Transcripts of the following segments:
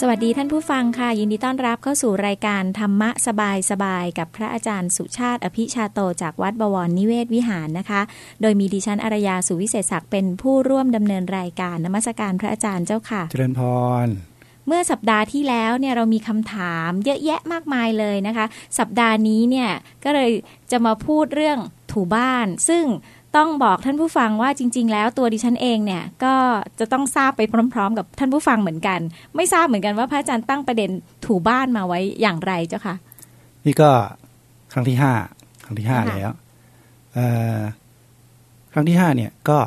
สวัสดีท่านผู้ฟังค่ะ ยินดีต้อนรับเข้าสู่รายการธรรมะสบายสบายกับพระอาจารย์สุชาติ อภิชาโตจากวัดบวรนิเวศวิหารนะคะ โดยมีดิฉันอารยาสุวิเศษศักดิ์เป็นผู้ร่วมดำเนินรายการนมัสการพระอาจารย์เจ้าค่ะ เจริญพร เมื่อสัปดาห์ที่แล้วเนี่ยเรามีคำถามเยอะแยะมากมายเลยนะคะ สัปดาห์นี้เนี่ยก็เลยจะมาพูดเรื่องถูบ้าน ซึ่ง ต้องบอกท่านผู้ฟังว่าจริง ๆ แล้วตัวดิฉันเองเนี่ยก็จะต้องทราบไปพร้อม ๆ กับท่านผู้ฟังเหมือนกัน ไม่ทราบเหมือนกันว่าพระอาจารย์ตั้งประเด็นถูบ้านมาไว้อย่างไรเจ้าค่ะ นี่ก็ครั้งที่ห้าครั้งที่ห้าค่ะแล้วเอ่อครั้งที่ห้าเนี่ยก็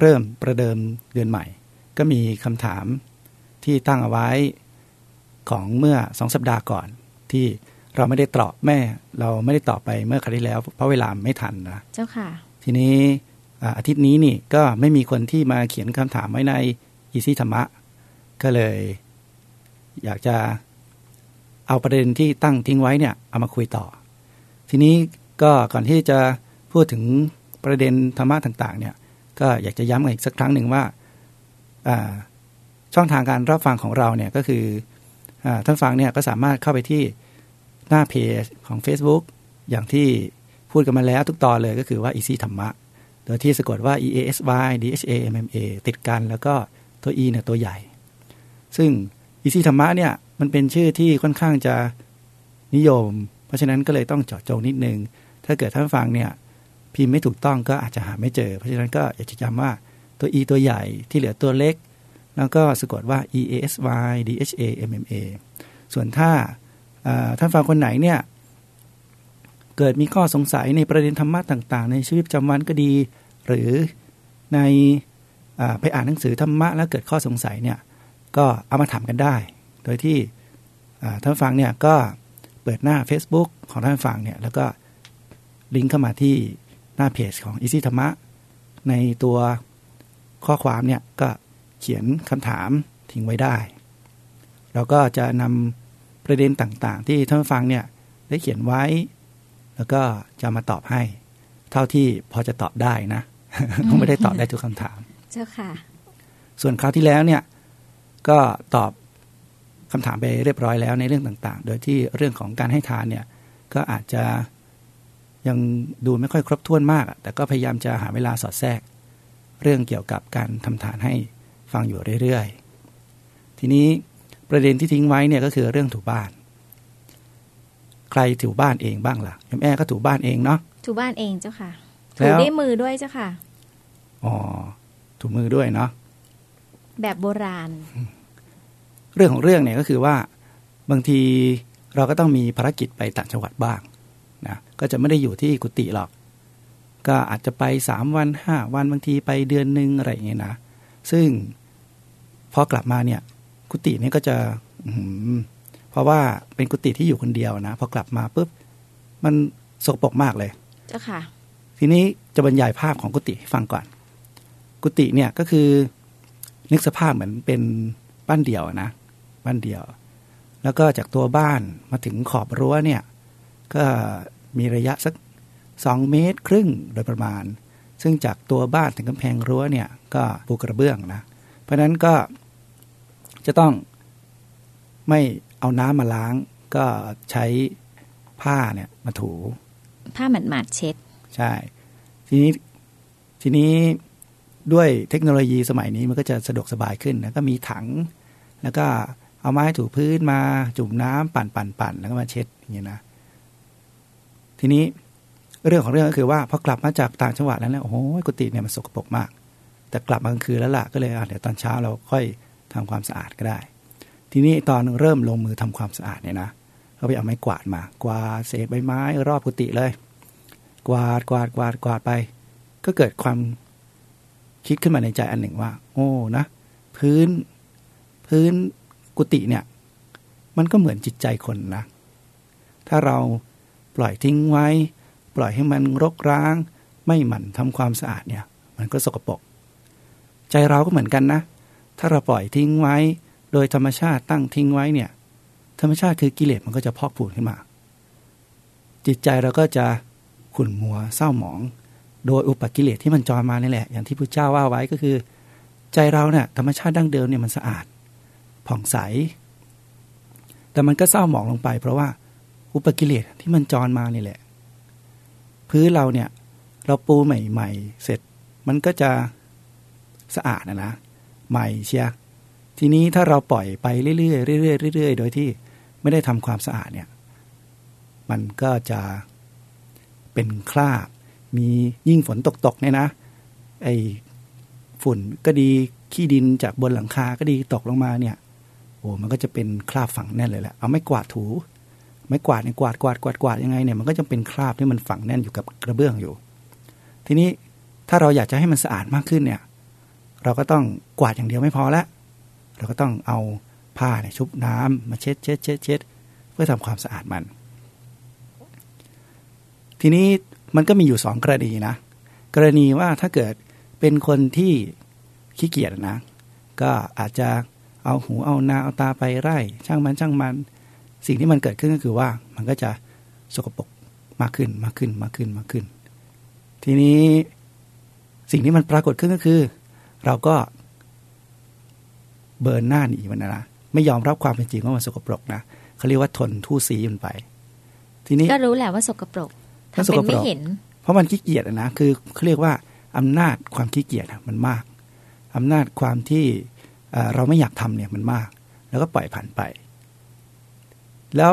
เริ่มประเดิมเดือนใหม่ ก็มีคำถามที่ตั้งเอาไว้ของเมื่อสองสัปดาห์ก่อนที่เราไม่ได้ตอบแม่ เราไม่ได้ตอบไปเมื่อครั้งที่แล้ว เพราะเวลาไม่ทันนะเจ้าค่ะ ทีนี้อาทิตย์นี้นี่ก็ไม่มีคนที่มาเขียนคำถามไว้ในอีซี่ธรรมะ ก็เลย อยากจะเอาประเด็นที่ตั้งทิ้งไว้เนี่ยเอามาคุยต่อ ทีนี้ก็ก่อนที่จะพูดถึงประเด็นธรรมะต่างๆ เนี่ยก็อยากจะย้ำกันอีกสักครั้งหนึ่งว่าช่องทางการรับฟังของเราเนี่ยก็คืออท่านฟังเนี่ยก็สามารถเข้าไปที่หน้าเพจของ Facebook อย่างที่ พูดกันมาแล้วทุกตอนเลยก็คือว่า Easy ธรรมะ โดยที่สะกดว่า E A S Y D H A M M A ติดกันแล้วก็ตัว E เนี่ยตัวใหญ่ ซึ่ง Easy ธรรมะเนี่ยมันเป็นชื่อที่ค่อนข้างจะนิยม เพราะฉะนั้นก็เลยต้องเจาะจงนิดนึง ถ้าเกิดท่านฟังเนี่ยพิมพ์ไม่ถูกต้องก็อาจจะหาไม่เจอ เพราะฉะนั้นก็อยากจะจำว่าตัว E ตัวใหญ่ที่เหลือตัวเล็ก แล้วก็สะกดว่า E A S Y D H A M M A ส่วนถ้าอ่าท่านฟังคนไหนเนี่ย เกิดมีข้อสงสัยในประเด็นธรรมะต่าง ๆ ในชีวิตประจำวันก็ดี หรือในอไปอ่านหนังสือธรรมะแล้วเกิดข้อสงสัยเนี่ยก็เอามาถามกันได้ โดยที่ท่านฟังเนี่ยก็เปิดหน้า Facebook ของท่านฟังเนี่ยแล้วก็ลิงก์เข้ามาที่หน้าเพจของ Easy ธรรมะในตัวข้อความเนี่ยก็เขียนคำถามทิ้งไว้ได้ เราก็จะนำประเด็นต่างๆ ที่ท่านฟังเนี่ยได้เขียนไว้ แล้วก็จะมาตอบให้ เท่าที่พอจะตอบได้นะไม่ได้ตอบได้ทุกคำถาม เจ้าค่ะ ส่วนคราวที่แล้วเนี่ย ก็ตอบคำถามไปเรียบร้อยแล้วในเรื่องต่างๆ โดยที่เรื่องของการให้ทานเนี่ย ก็อาจจะยังดูไม่ค่อยครบถ้วนมากอะแต่ก็พยายามจะหาเวลาสอดแทรก เรื่องเกี่ยวกับการทำทานให้ฟังอยู่เรื่อยๆ ทีนี้ประเด็นที่ทิ้งไว้เนี่ยก็คือเรื่องถูบ้าน ใครถูบ้านเองบ้างล่ะยมแอ้ก็ถูบ้านเองเนาะถูบ้านเองเจ้าค่ะแล้ถูวด้วยมือด้วยเจ้าค่ะอ๋อถูมือด้วยเนาะแบบโบราณ เรื่องของเรื่องเนี่ยก็คือว่าบางทีเราก็ต้องมีภารกิจไปต่างจังหวัดบ้างนะก็จะไม่ได้อยู่ที่กุฏิหรอก ก็อาจจะไปสามวันห้าวันบางทีไปเดือนหนึ่งอะไรอย่างเงี้ยนะซึ่งพอกลับมาเนี่ย กุฏิเนี่ยก็จะอื้อหือ เพราะว่าเป็นกุฏิที่อยู่คนเดียวนะพอกลับมาปุ๊บมันสกปรกมากเลย เจ้าค่ะ ทีนี้จะบรรยายภาพของกุฏิให้ฟังก่อน กุฏิเนี่ยก็คือนึกสภาพเหมือนเป็นบ้านเดี่ยวนะ บ้านเดี่ยว แล้วก็จากตัวบ้านมาถึงขอบรั้วเนี่ย ก็มีระยะสักสองเมตรครึ่งโดยประมาณ ซึ่งจากตัวบ้านถึงกำแพงรั้วเนี่ย ก็ปูกระเบื้องนะ เพราะฉะนั้นก็จะต้องไม่ เอาน้ำมาล้าง ก็ใช้ผ้าเนี่ยมาถู ผ้าหมาดๆเช็ด ใช่ ทีนี้ทีนี้ด้วยเทคโนโลยีสมัยนี้มันก็จะสะดวกสบายขึ้นนะก็มีถัง แล้วก็เอาไม้ถูพื้นมาจุ่มน้ำปั่นปั่นปั่นแล้วก็มาเช็ดอย่างเงี้ยนะ ทีนี้เรื่องของเรื่องก็คือว่าพอกลับมาจากต่างจังหวัดแล้วเนี่ยโอ้โหกุฏิเนี่ยมันสกปรกมาก แต่กลับมากลางคืนแล้วล่ะก็เลยอะเดี๋ยวตอนเช้าเราค่อยทำความสะอาดก็ได้ ทีนี้ตอนเริ่มลงมือทำความสะอาดเนี่ยนะเขาไปเอาไม้กวาดมากวาดเศษใบไม้รอบกุฏิเลย กวาดกวาดกวาดกวาดไป ก็เกิดความคิดขึ้นมาในใจอันหนึ่งว่า โอ้นะ พื้น พื้นกุฏิเนี่ย มันก็เหมือนจิตใจคนนะ ถ้าเราปล่อยทิ้งไว้ ปล่อยให้มันรกร้าง ไม่หมั่นทำความสะอาดเนี่ย มันก็สกปรกใจเราก็เหมือนกันนะ ถ้าเราปล่อยทิ้งไว้ โดยธรรมชาติตั้งทิ้งไว้เนี่ย ธรรมชาติคือกิเลสมันก็จะพอกพูนขึ้นมา จิตใจเราก็จะขุ่นมัวเศร้าหมอง โดยอุปกิเลสที่มันจรมานี่แหละ อย่างที่พระเจ้าว่าไว้ก็คือ ใจเราเนี่ยธรรมชาติดั้งเดิมเนี่ยมันสะอาด ผ่องใส แต่มันก็เศร้าหมองลงไป เพราะว่าอุปกิเลสที่มันจรมานี่แหละ พื้นเราเนี่ยเราปูใหม่ ๆ เสร็จมันก็จะสะอาดนะนะใหม่เชีย ทีนี้ถ้าเราปล่อยไปเรื่อยๆเรื่อยๆเรื่อยๆ โดยที่ไม่ได้ทำความสะอาดเนี่ย มันก็จะเป็นคราบ มียิ่งฝนตกๆเนี่ยนะ ไอฝุ่นก็ดีขี้ดินจากบนหลังคาก็ดีตกลงมาเนี่ย โอ้มันก็จะเป็นคราบฝังแน่นเลยแหละ เอาไม่กวาดถู ไม่กวาดเนี่ยกวาดกวาดกวาดกวาดยังไงเนี่ยมันก็จะเป็นคราบที่มันฝังแน่นอยู่กับกระเบื้องอยู่ ทีนี้ถ้าเราอยากจะให้มันสะอาดมากขึ้นเนี่ย เราก็ต้องกวาดอย่างเดียวไม่พอละ เราก็ต้องเอาผ้าเนี่ยชุบน้ำมาเช็ดเช็ดเช็ดเช็ดเพื่อทำความสะอาดมัน ทีนี้มันก็มีอยู่สองกรณีนะ กรณีว่าถ้าเกิดเป็นคนที่ขี้เกียจนะ ก็อาจจะเอาหูเอานาเอาตาไปไร่ช่างมันช่างมัน สิ่งที่มันเกิดขึ้นก็คือว่ามันก็จะสกปรกมากขึ้นมากขึ้นมากขึ้นมากขึ้น ทีนี้สิ่งที่มันปรากฏขึ้นก็คือ เราก็ เบิร์นหน้าหนีมันนะไม่ยอมรับความเป็นจริงว่ามันสกปรกนะเขาเรียกว่าทนทู่สีมันไป ทีนี้ก็รู้แหละว่าสกปรกมันทำสเป็กนปรไม่กเห็น เพราะมันขี้เกียจอะนะคือเขาเรียกว่าอำนาจความขี้เกียจอะมันมากอำนาจความที่เอ่อเราไม่อยากทำเนี่ยมันมาก แล้วก็ปล่อยผ่านไป แล้ว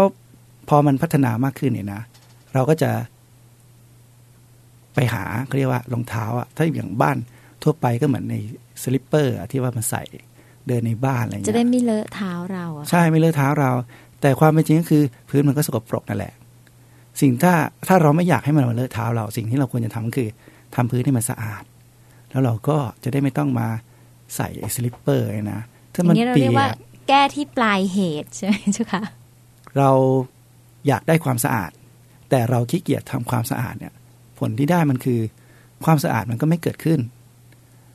พอมันพัฒนามากขึ้นเนี่ยนะ เราก็จะไปหาเขาเรียกว่ารองเท้าอะถ้าอย่างบ้านทั่วไปก็เหมือนใน slipper อะที่ว่ามันใส่ เดินในบ้านอะไรอย่างจะเงี้ยได้ไม่เลอะเท้าเราอะใช่ไม่เลอะเท้าเรา แต่ความเป็นจริงก็คือพื้นมันก็สกปรกนั่นแหละ สิ่งถ้าถ้าเราไม่อยากให้มันมาเลอะเท้าเรา สิ่งที่เราควรจะทำก็คือทำพื้นให้มันสะอาด แล้วเราก็จะได้ไม่ต้องมาใส่ไอ้ slipper นะถ้าอมันย่างนี้เราเปีเรียกยว่ากแก้ที่ปลายเหตุใช่ไหมเจ้าคะเราอยากได้ความสะอาด แต่เราขี้เกียจทำความสะอาดเนี่ยผลที่ได้มันคือความสะอาดมันก็ไม่เกิดขึ้น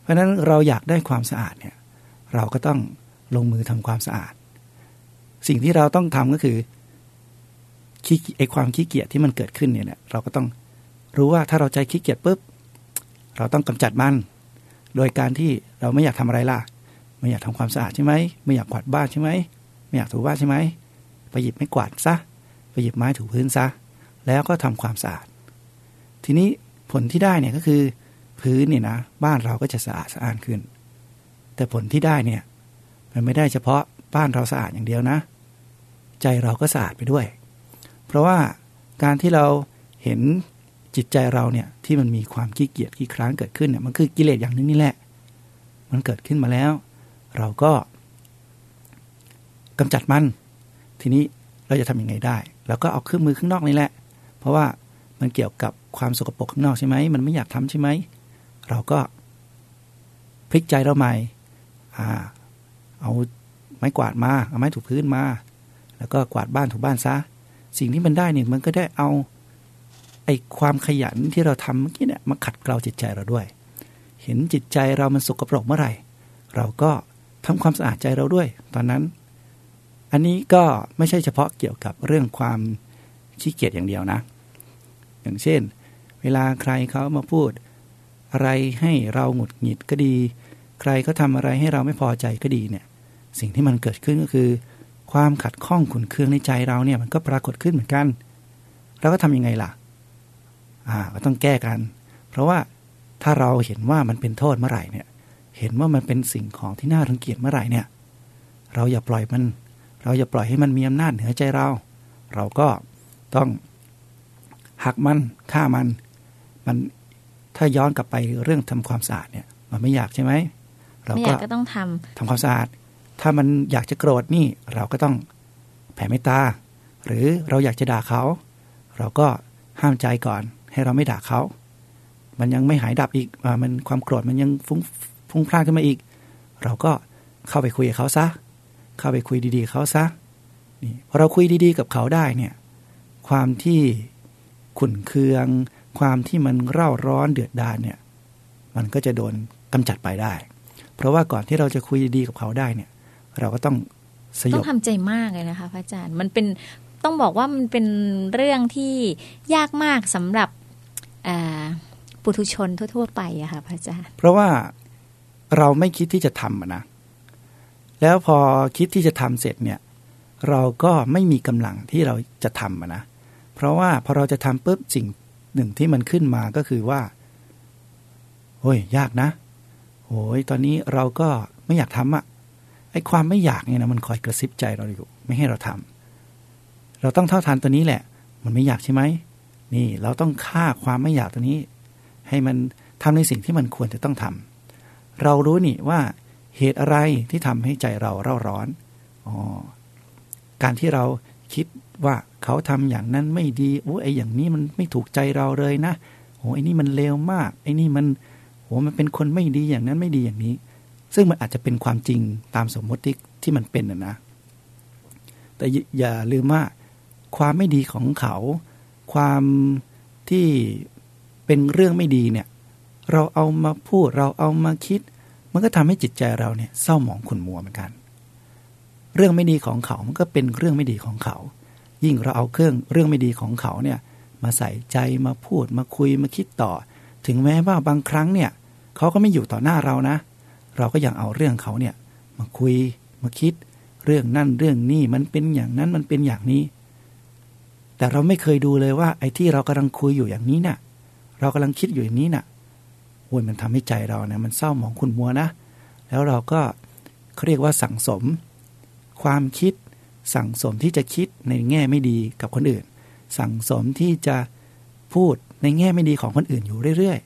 เพราะฉะนั้นเราอยากได้ความสะอาดเนี่ย เราก็ต้องลงมือทำความสะอาด สิ่งที่เราต้องทำก็คือขี้ไอความขี้เกียจที่มันเกิดขึ้นเนี่ยเนี่ยเราก็ต้องรู้ว่าถ้าเราใจขี้เกียจปุ๊บเราต้องกำจัดมัน โดยการที่เราไม่อยากทำอะไรล่ะ ไม่อยากทำความสะอาดใช่ไหมไม่อยากกวาดบ้านใช่ไหมไม่อยากถูบ้านใช่ไหมไปหยิบไม้กวาดซะไปหยิบไม้ถูพื้นซะ แล้วก็ทำความสะอาด ทีนี้ผลที่ได้เนี่ยก็คือ พื้นเนี่ยนะ บ้านเราก็จะสะอาดสะอ้านขึ้น แต่ผลที่ได้เนี่ย มันไม่ได้เฉพาะบ้านเราสะอาดอย่างเดียวนะ ใจเราก็สะอาดไปด้วย เพราะว่าการที่เราเห็นจิตใจเราเนี่ยที่มันมีความขี้เกียจขี้คร้านเกิดขึ้นเนี่ยมันคือกิเลสอย่างนึงนี่แหละ มันเกิดขึ้นมาแล้ว เราก็กำจัดมัน ทีนี้เราจะทำยังไงได้เราก็เอาเครื่องมือข้างนอกนี่แหละ เพราะว่ามันเกี่ยวกับความสกปรกข้างนอกใช่ไหมมันไม่อยากทำใช่ไหมเราก็พลิกใจเราใหม่ อ่า เอาไม้กวาดมา เอาไม้ถูพื้นมา แล้วก็กวาดบ้านถูบ้านซะ สิ่งที่มันได้เนี่ยมันก็ได้เอาไอ้ความขยันที่เราทำเมื่อกี้เนี่ยมาขัดเกลาจิตใจเราด้วย เห็นจิตใจเรามันสกปรกเมื่อไหร่ เราก็ทำความสะอาดใจเราด้วย ตอนนั้น อันนี้ก็ไม่ใช่เฉพาะเกี่ยวกับเรื่องความขี้เกียจอย่างเดียวนะ อย่างเช่น เวลาใครเขามาพูด อะไรให้เราหงุดหงิดก็ดี ใครเขาทำอะไรให้เราไม่พอใจก็ดีเนี่ย สิ่งที่มันเกิดขึ้นก็คือ ความขัดข้องขุนเคืองในใจเราเนี่ยมันก็ปรากฏขึ้นเหมือนกันเราก็ทำยังไงล่ะ อ่าก็ต้องแก้กัน เพราะว่าถ้าเราเห็นว่ามันเป็นโทษเมื่อไหร่เนี่ย เห็นว่ามันเป็นสิ่งของที่น่ารังเกียจเมื่อไหร่เนี่ย เราอย่าปล่อยมัน เราอย่าปล่อยให้มันมีอำนาจเหนือใจเรา เราก็ต้องหักมันฆ่ามัน มันถ้าย้อนกลับไปเรื่องทำความสะอาดเนี่ย มันไม่อยากใช่ไหม เราไม่อก็ยากก็ต้องทำทำความสะอาด ถ้ามันอยากจะโกรธนี่เราก็ต้องแผ่เมตตา หรือเราอยากจะด่าเขา เราก็ห้ามใจก่อน ให้เราไม่ด่าเขา มันยังไม่หายดับอีกอ่ามันความโกรธมันยังฟุ้งฟุ้งพล่านขึ้นมาอีก เราก็เข้าไปคุยกับเขาซะ เข้าไปคุยดีๆกับเขาซะนี่พอเราคุยดีๆ กับเขาได้เนี่ย ความที่ขุ่นเคือง ความที่มันเร่าร้อนเดือดดาลเนี่ย มันก็จะโดนกำจัดไปได้ เพราะว่าก่อนที่เราจะคุยดีๆกับเขาได้เนี่ย เราก็ต้องสยต้อบงทำใจมากเลยนะคะพระอาจารย์มันเป็นต้องบอกว่ามันเป็นเรื่องที่ยากมากสำหรับอ่าปุถุชนทั่ว ๆ ไปอะค่ะพระอาจารย์ เพราะว่าเราไม่คิดที่จะทำอะนะแล้วพอคิดที่จะทำเสร็จเนี่ย เราก็ไม่มีกำลังที่เราจะทำนะเพราะว่าพอเราจะทำปุ๊บสิ่งหนึ่งที่มันขึ้นมาก็คือว่าโอ้ยยากนะ โอ้ยตอนนี้เราก็ไม่อยากทำอะไอ้ความไม่อยากเนี่ยนะมันคอยกระซิบใจเราอยู่ ไม่ให้เราทำเราต้องเท่าทานตัวนี้แหละ มันไม่อยากใช่ไหมนี่เราต้องฆ่าความไม่อยากตัวนี้ ให้มันทำในสิ่งที่มันควรจะต้องทำเรารู้นี่ว่าเหตุอะไรที่ทำให้ใจเราเร่าร้อนอ๋อการที่เราคิดว่าเขาทำอย่างนั้นไม่ดีโอ้ไออย่างนี้มันไม่ถูกใจเราเลยนะโอ้ไอนี่มันเลวมากไอนี่มัน โอ้มันเป็นคนไม่ดีอย่างนั้นไม่ดีอย่างนี้ ซึ่งมันอาจจะเป็นความจริงตามสมมติที่ที่มันเป็นนะนะ แต่อย่าลืมว่าความไม่ดีของเขา ความที่เป็นเรื่องไม่ดีเนี่ย เราเอามาพูดเราเอามาคิด มันก็ทำให้จิตใจเราเนี่ยเศร้าหมองขุ่นมัวเหมือนกัน เรื่องไม่ดีของเขา มันก็เป็นเรื่องไม่ดีของเขา ยิ่งเราเอาเครื่องเรื่องไม่ดีของเขาเนี่ยมาใส่ใจมาพูดมาคุยมาคิดต่อ ถึงแม้ว่าบางครั้งเนี่ยเขาก็ไม่อยู่ต่อหน้าเรานะ เราก็ยังเอาเรื่องเขาเนี่ยมาคุยมาคิดเรื่องนั่นเรื่องนี้มันเป็นอย่างนั้นมันเป็นอย่างนี้ แต่เราไม่เคยดูเลยว่า ไอ้ที่เรากำลังคุยอยู่อย่างนี้เนะ่ยเรากำลังคิดอยู่อย่างนี้นะ่ะโอ้ยมันทำให้ใจเราเนี่ยมันเศร้าหมองขุ่นมัวนะ แล้วเราก็เขาเรียกว่าสั่งสม ความคิดสั่งสมที่จะคิดในแง่ไม่ดีกับคนอื่น สั่งสมที่จะพูด ในแง่ไม่ดีของคนอื่นอยู่เรื่อย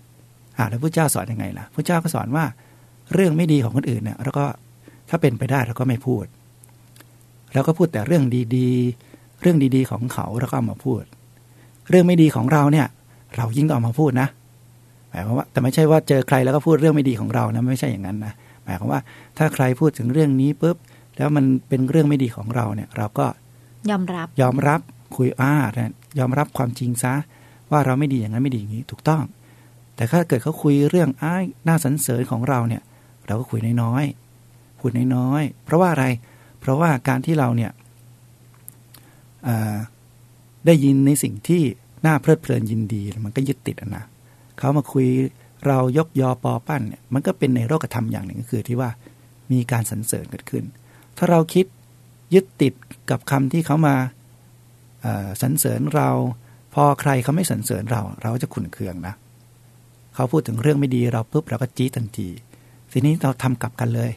ๆอ่าแล้วพระเจ้าสอนอยังไงล่ะพระเจ้าก็สอนว่าเรื่องไม่ดีของคนอื่นเนี่ยเราก็ถ้าเป็นไปได้เราก็ไม่พูด แล้วก็พูดแต่เรื่องดีๆ เรื่องดีๆของเขาเราก็เอามาพูด เรื่องไม่ดีของเราเนี่ย เรายิ่งต้องเอามาพูดนะหมายความว่าแต่ไม่ใช่ว่าเจอใครแล้วก็พูดเรื่องไม่ดีของเรานะไม่ใช่อย่างนั้นนะหมายความว่าถ้าใครพูดถึงเรื่องนี้ปุ๊บแล้วมันเป็นเรื่องไม่ดีของเราเนี่ย เราก็ยอมรับยอมรับคุยอ้ายอมรับความจริงซะ ว่าเราไม่ดีอย่างนั้นไม่ดีอย่างนี้ถูกต้อง แต่ถ้าเกิดเขาคุยเรื่องอ้ายน่าสรรเสริญของเราเนี่ยเราก็คุยน้อยๆพูดน้อยๆเพราะว่าอะไร เพราะว่าการที่เราเนี่ยได้ยินในสิ่งที่น่าเพลิดเพลินยินดีมันก็ยึดติดนะเขามาคุยเรายกยอปอปั้นเนี่ยมันก็เป็นในโลกธรรมอย่างหนึ่งก็คือที่ว่ามีการสรรเสริญเกิดขึ้น ถ้าเราคิดยึดติดกับคำที่เขามาสรรเสริญเรา พอใครเขาไม่สรรเสริญเรา เราจะขุนเคืองนะ เขาพูดถึงเรื่องไม่ดีเราปุ๊บเราก็จี้ทันที ทีนี้เราทำกลับกันเลย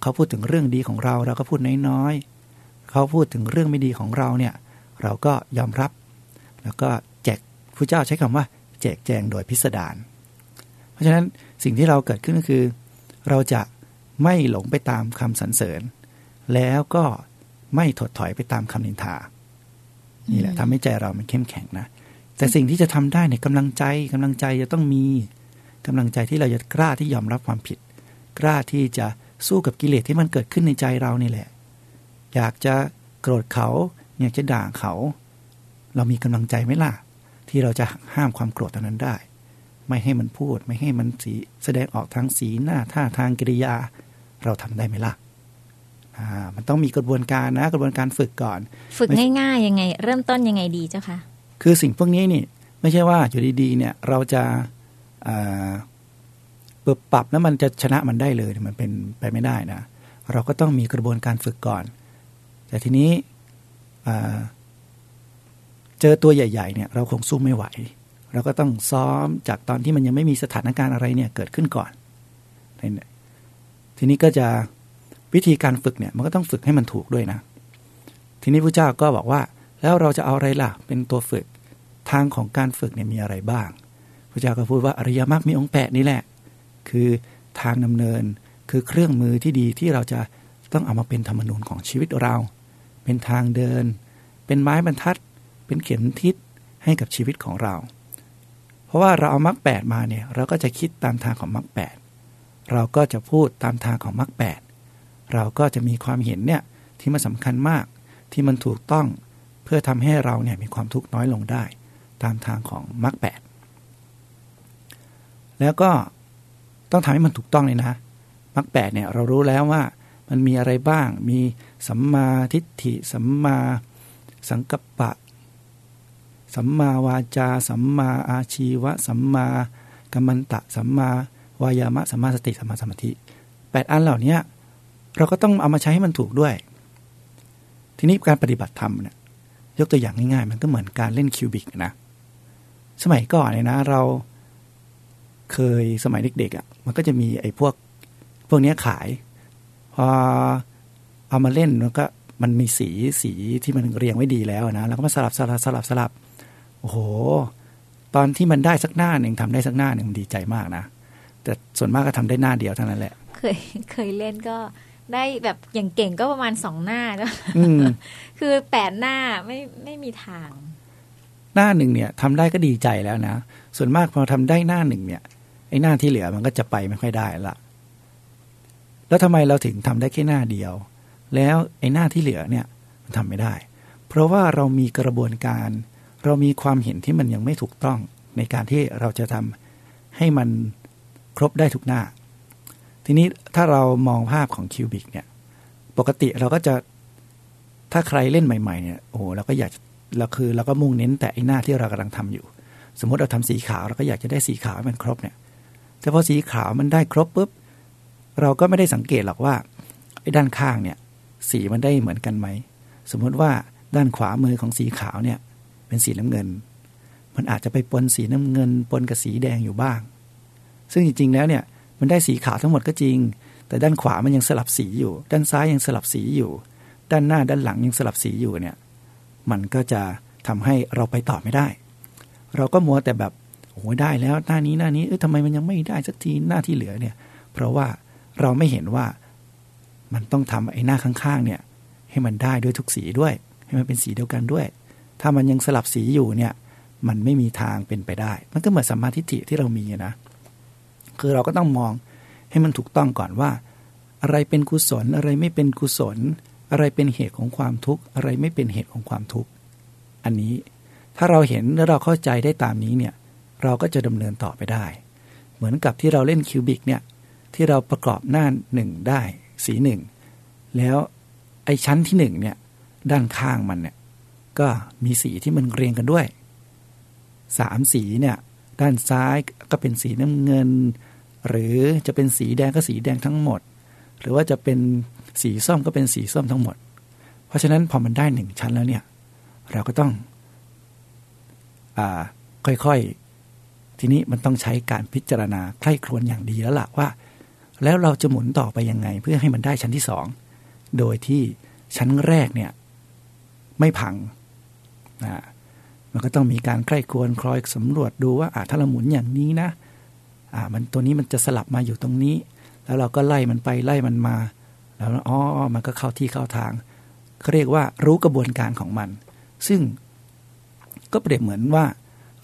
เขาพูดถึงเรื่องดีของเราเราก็พูดน้อยๆ เขาพูดถึงเรื่องไม่ดีของเราเนี่ย เราก็ยอมรับ แล้วก็แจกพระเจ้าใช้คำว่า แจกแจงโดยพิสดารเพราะฉะนั้นสิ่งที่เราเกิดขึ้นก็คือ เราจะไม่หลงไปตามคำสรรเสริญ แล้วก็ไม่ถดถอยไปตามคำนินทา นี่แหละทำให้ใจเรามันเข้มแข็งนะแต่สิ่งที่จะทำได้เนี่ยกำลังใจกำลังใจจะต้องมีกำลังใจที่เราจะกล้าที่ยอมรับความผิด กล้าที่จะสู้กับกิเลสที่มันเกิดขึ้นในใจเรานี่แหละ อยากจะโกรธเขาอยากจะด่าเขา เรามีกำลังใจไหมล่ะ ที่เราจะห้ามความโกรธตรงนั้นได้ ไม่ให้มันพูด ไม่ให้มันสีแสดงออกทางสีหน้าท่าทางกิริยา เราทำได้ไหมล่ะอ่า มันต้องมีกระบวนการนะกระบวนการฝึกก่อน ฝึกง่ายๆยังไง เริ่มต้นยังไงดีเจ้าคะคือสิ่งพวกนี้นี่ไม่ใช่ว่าอยู่ดีๆเนี่ยเราจะปรับปรับแล้วมันจะชนะมันได้เลยมันเป็นไปไม่ได้นะ เราก็ต้องมีกระบวนการฝึกก่อน แต่ทีนี้เจอตัวใหญ่ๆเนี่ยเราคงสู้ไม่ไหว เราก็ต้องซ้อมจากตอนที่มันยังไม่มีสถานการณ์อะไรเนี่ยเกิดขึ้นก่อนทีนี้ก็จะ วิธีการฝึกเนี่ยมันก็ต้องฝึกให้มันถูกด้วยนะ ทีนี้พระเจ้าก็บอกว่า แล้วเราจะเอาอะไรล่ะ เป็นตัวฝึกทางของการฝึกเนี่ยมีอะไรบ้างพระเจ้าก็พูดว่าอริยมรรคมีองค์แปดนี่แหละ คือทางดำเนินคือเครื่องมือที่ดีที่เราจะต้องเอามาเป็นธรรมนูญของชีวิตเรา เป็นทางเดิน เป็นไม้บรรทัด เป็นเข็มทิศให้กับชีวิตของเรา เพราะว่าเราเอามรรคแปดมาเนี่ยเราก็จะคิดตามทางของมรรคแปดเราก็จะพูดตามทางของมรรคแปด เราก็จะมีความเห็นเนี่ยที่มันสำคัญมากที่มันถูกต้องเพื่อทำให้เราเนี่ยมีความทุกข์น้อยลงได้ ตามทางของมรรคแปดแล้วก็ต้องทำให้มันถูกต้องเลยนะมรรคแปดเนี่ยเรารู้แล้วว่ามันมีอะไรบ้าง มีสัมมาทิฏฐิ สัมมาสังกัปปะ สัมมาวาจา สัมมาอาชีวะ สัมมากัมมันตะ สัมมาวายามะ สัมมาสติ สัมมาสมาธิแปดอันเหล่านี้ เราก็ต้องเอามาใช้ให้มันถูกด้วย ทีนี้การปฏิบัติธรรมเนี่ยยกตัวอย่างง่ายๆ มันก็เหมือนการเล่นคิวบิกนะ สมัยก่อนเนี่ยนะ เราเคยสมัยเด็กๆอะ่ะ มันก็จะมีไอ้พวกพวกนี้ขาย พอเอามาเล่นมันก็มันมีสีสีที่มันเรียงไว้ดีแล้วนะ แล้วก็มาสลับสลับสลับสลับ โอ้โห ตอนที่มันได้สักหน้าหนึ่งทำได้สักหน้าหนึ่งดีใจมากนะ แต่ส่วนมากก็ทำได้หน้าเดียวเท่านั้นแหละ เคยเคยเล่นก็ ได้แบบอย่างเก่งก็ประมาณสองหน้าก็อืมคือแปดหน้าไม่ไม่มีทาง หน้าหนึ่งเนี่ยทำได้ก็ดีใจแล้วนะ ส่วนมากพอทำได้หน้าหนึ่งเนี่ยไอ้หน้าที่เหลือมันก็จะไปไม่ค่อยได้ละแล้วทำไมเราถึงทำได้แค่หน้าเดียว แล้วไอ้หน้าที่เหลือเนี่ยมันทำไม่ได้ เพราะว่าเรามีกระบวนการ เรามีความเห็นที่มันยังไม่ถูกต้องในการที่เราจะทำให้มันครบได้ทุกหน้า ทีนี้ถ้าเรามองภาพของคิวบิกเนี่ย ปกติเราก็จะถ้าใครเล่นใหม่ๆเนี่ยโอ้เราก็อยากเราคือเราก็มุ่งเน้นแต่ไอ้หน้าที่เรากำลังทำอยู่ สมมติเราทำสีขาวเราก็อยากจะได้สีขาวให้มันครบเนี่ยแต่พอสีขาวมันได้ครบปุ๊บเราก็ไม่ได้สังเกตหรอกว่าไอ้ด้านข้างเนี่ย สีมันได้เหมือนกันไหมสมมติว่าด้านขวามือของสีขาวเนี่ย เป็นสีน้ำเงิน มันอาจจะไปปนสีน้ำเงิน ปนกับสีแดงอยู่บ้าง ซึ่งจริงๆแล้วเนี่ย มันได้สีขาวทั้งหมดก็จริง แต่ด้านขวามันยังสลับสีอยู่ ด้านซ้ายยังสลับสีอยู่ ด้านหน้าด้านหลังยังสลับสีอยู่เนี่ย มันก็จะทำให้เราไปต่อไม่ได้ เราก็มัวแต่แบบโอ้ได้แล้วหน้านี้หน้านี้เออทำไมมันยังไม่ได้สักทีหน้าที่เหลือเนี่ย เพราะว่าเราไม่เห็นว่ามันต้องทำไอ้หน้าข้างๆเนี่ย ให้มันได้ด้วยทุกสีด้วย ให้มันเป็นสีเดียวกันด้วย ถ้ามันยังสลับสีอยู่เนี่ย มันไม่มีทางเป็นไปได้ มันก็เหมือนสัมมาทิฏฐิที่เรามีนะ คือเราก็ต้องมองให้มันถูกต้องก่อนว่า อะไรเป็นกุศลอะไรไม่เป็นกุศล อะไรเป็นเหตุของความทุกข์อะไรไม่เป็นเหตุของความทุกข์อันนี้ถ้าเราเห็นและเราเข้าใจได้ตามนี้เนี่ยเราก็จะดำเนินต่อไปได้ เหมือนกับที่เราเล่นคิวบิกเนี่ยที่เราประกอบหน้าหนึ่งได้สีหนึ่งแล้วไอ้ชั้นที่หนึ่งเนี่ยด้านข้างมันเนี่ยก็มีสีที่มันเรียงกันด้วยสามสีเนี่ยด้านซ้ายก็เป็นสีน้ำเงิน หรือจะเป็นสีแดงก็สีแดงทั้งหมด หรือว่าจะเป็นสีส้มก็เป็นสีส้มทั้งหมด เพราะฉะนั้นพอมันได้หนึ่งชั้นแล้วเนี่ยเราก็ต้องอค่อยๆ ทีนี้มันต้องใช้การพิจารณาใคร่ครวญอย่างดีแล้วล่ะว่า แล้วเราจะหมุนต่อไปยังไง เพื่อให้มันได้ชั้นที่สองโดยที่ชั้นแรกเนี่ยไม่พังนะมันก็ต้องมีการใกล้ควรคลอยสำรวจดูว่าอ่าถ้าเราหมุนอย่างนี้นะ อ่ามันตัวนี้มันจะสลับมาอยู่ตรงนี้ แล้วเราก็ไล่มันไปไล่มันมา แล้วอ๋อมันก็เข้าที่เข้าทางเขาเรียกว่ารู้กระบวนการของมัน ซึ่งก็เปรียบเหมือนว่า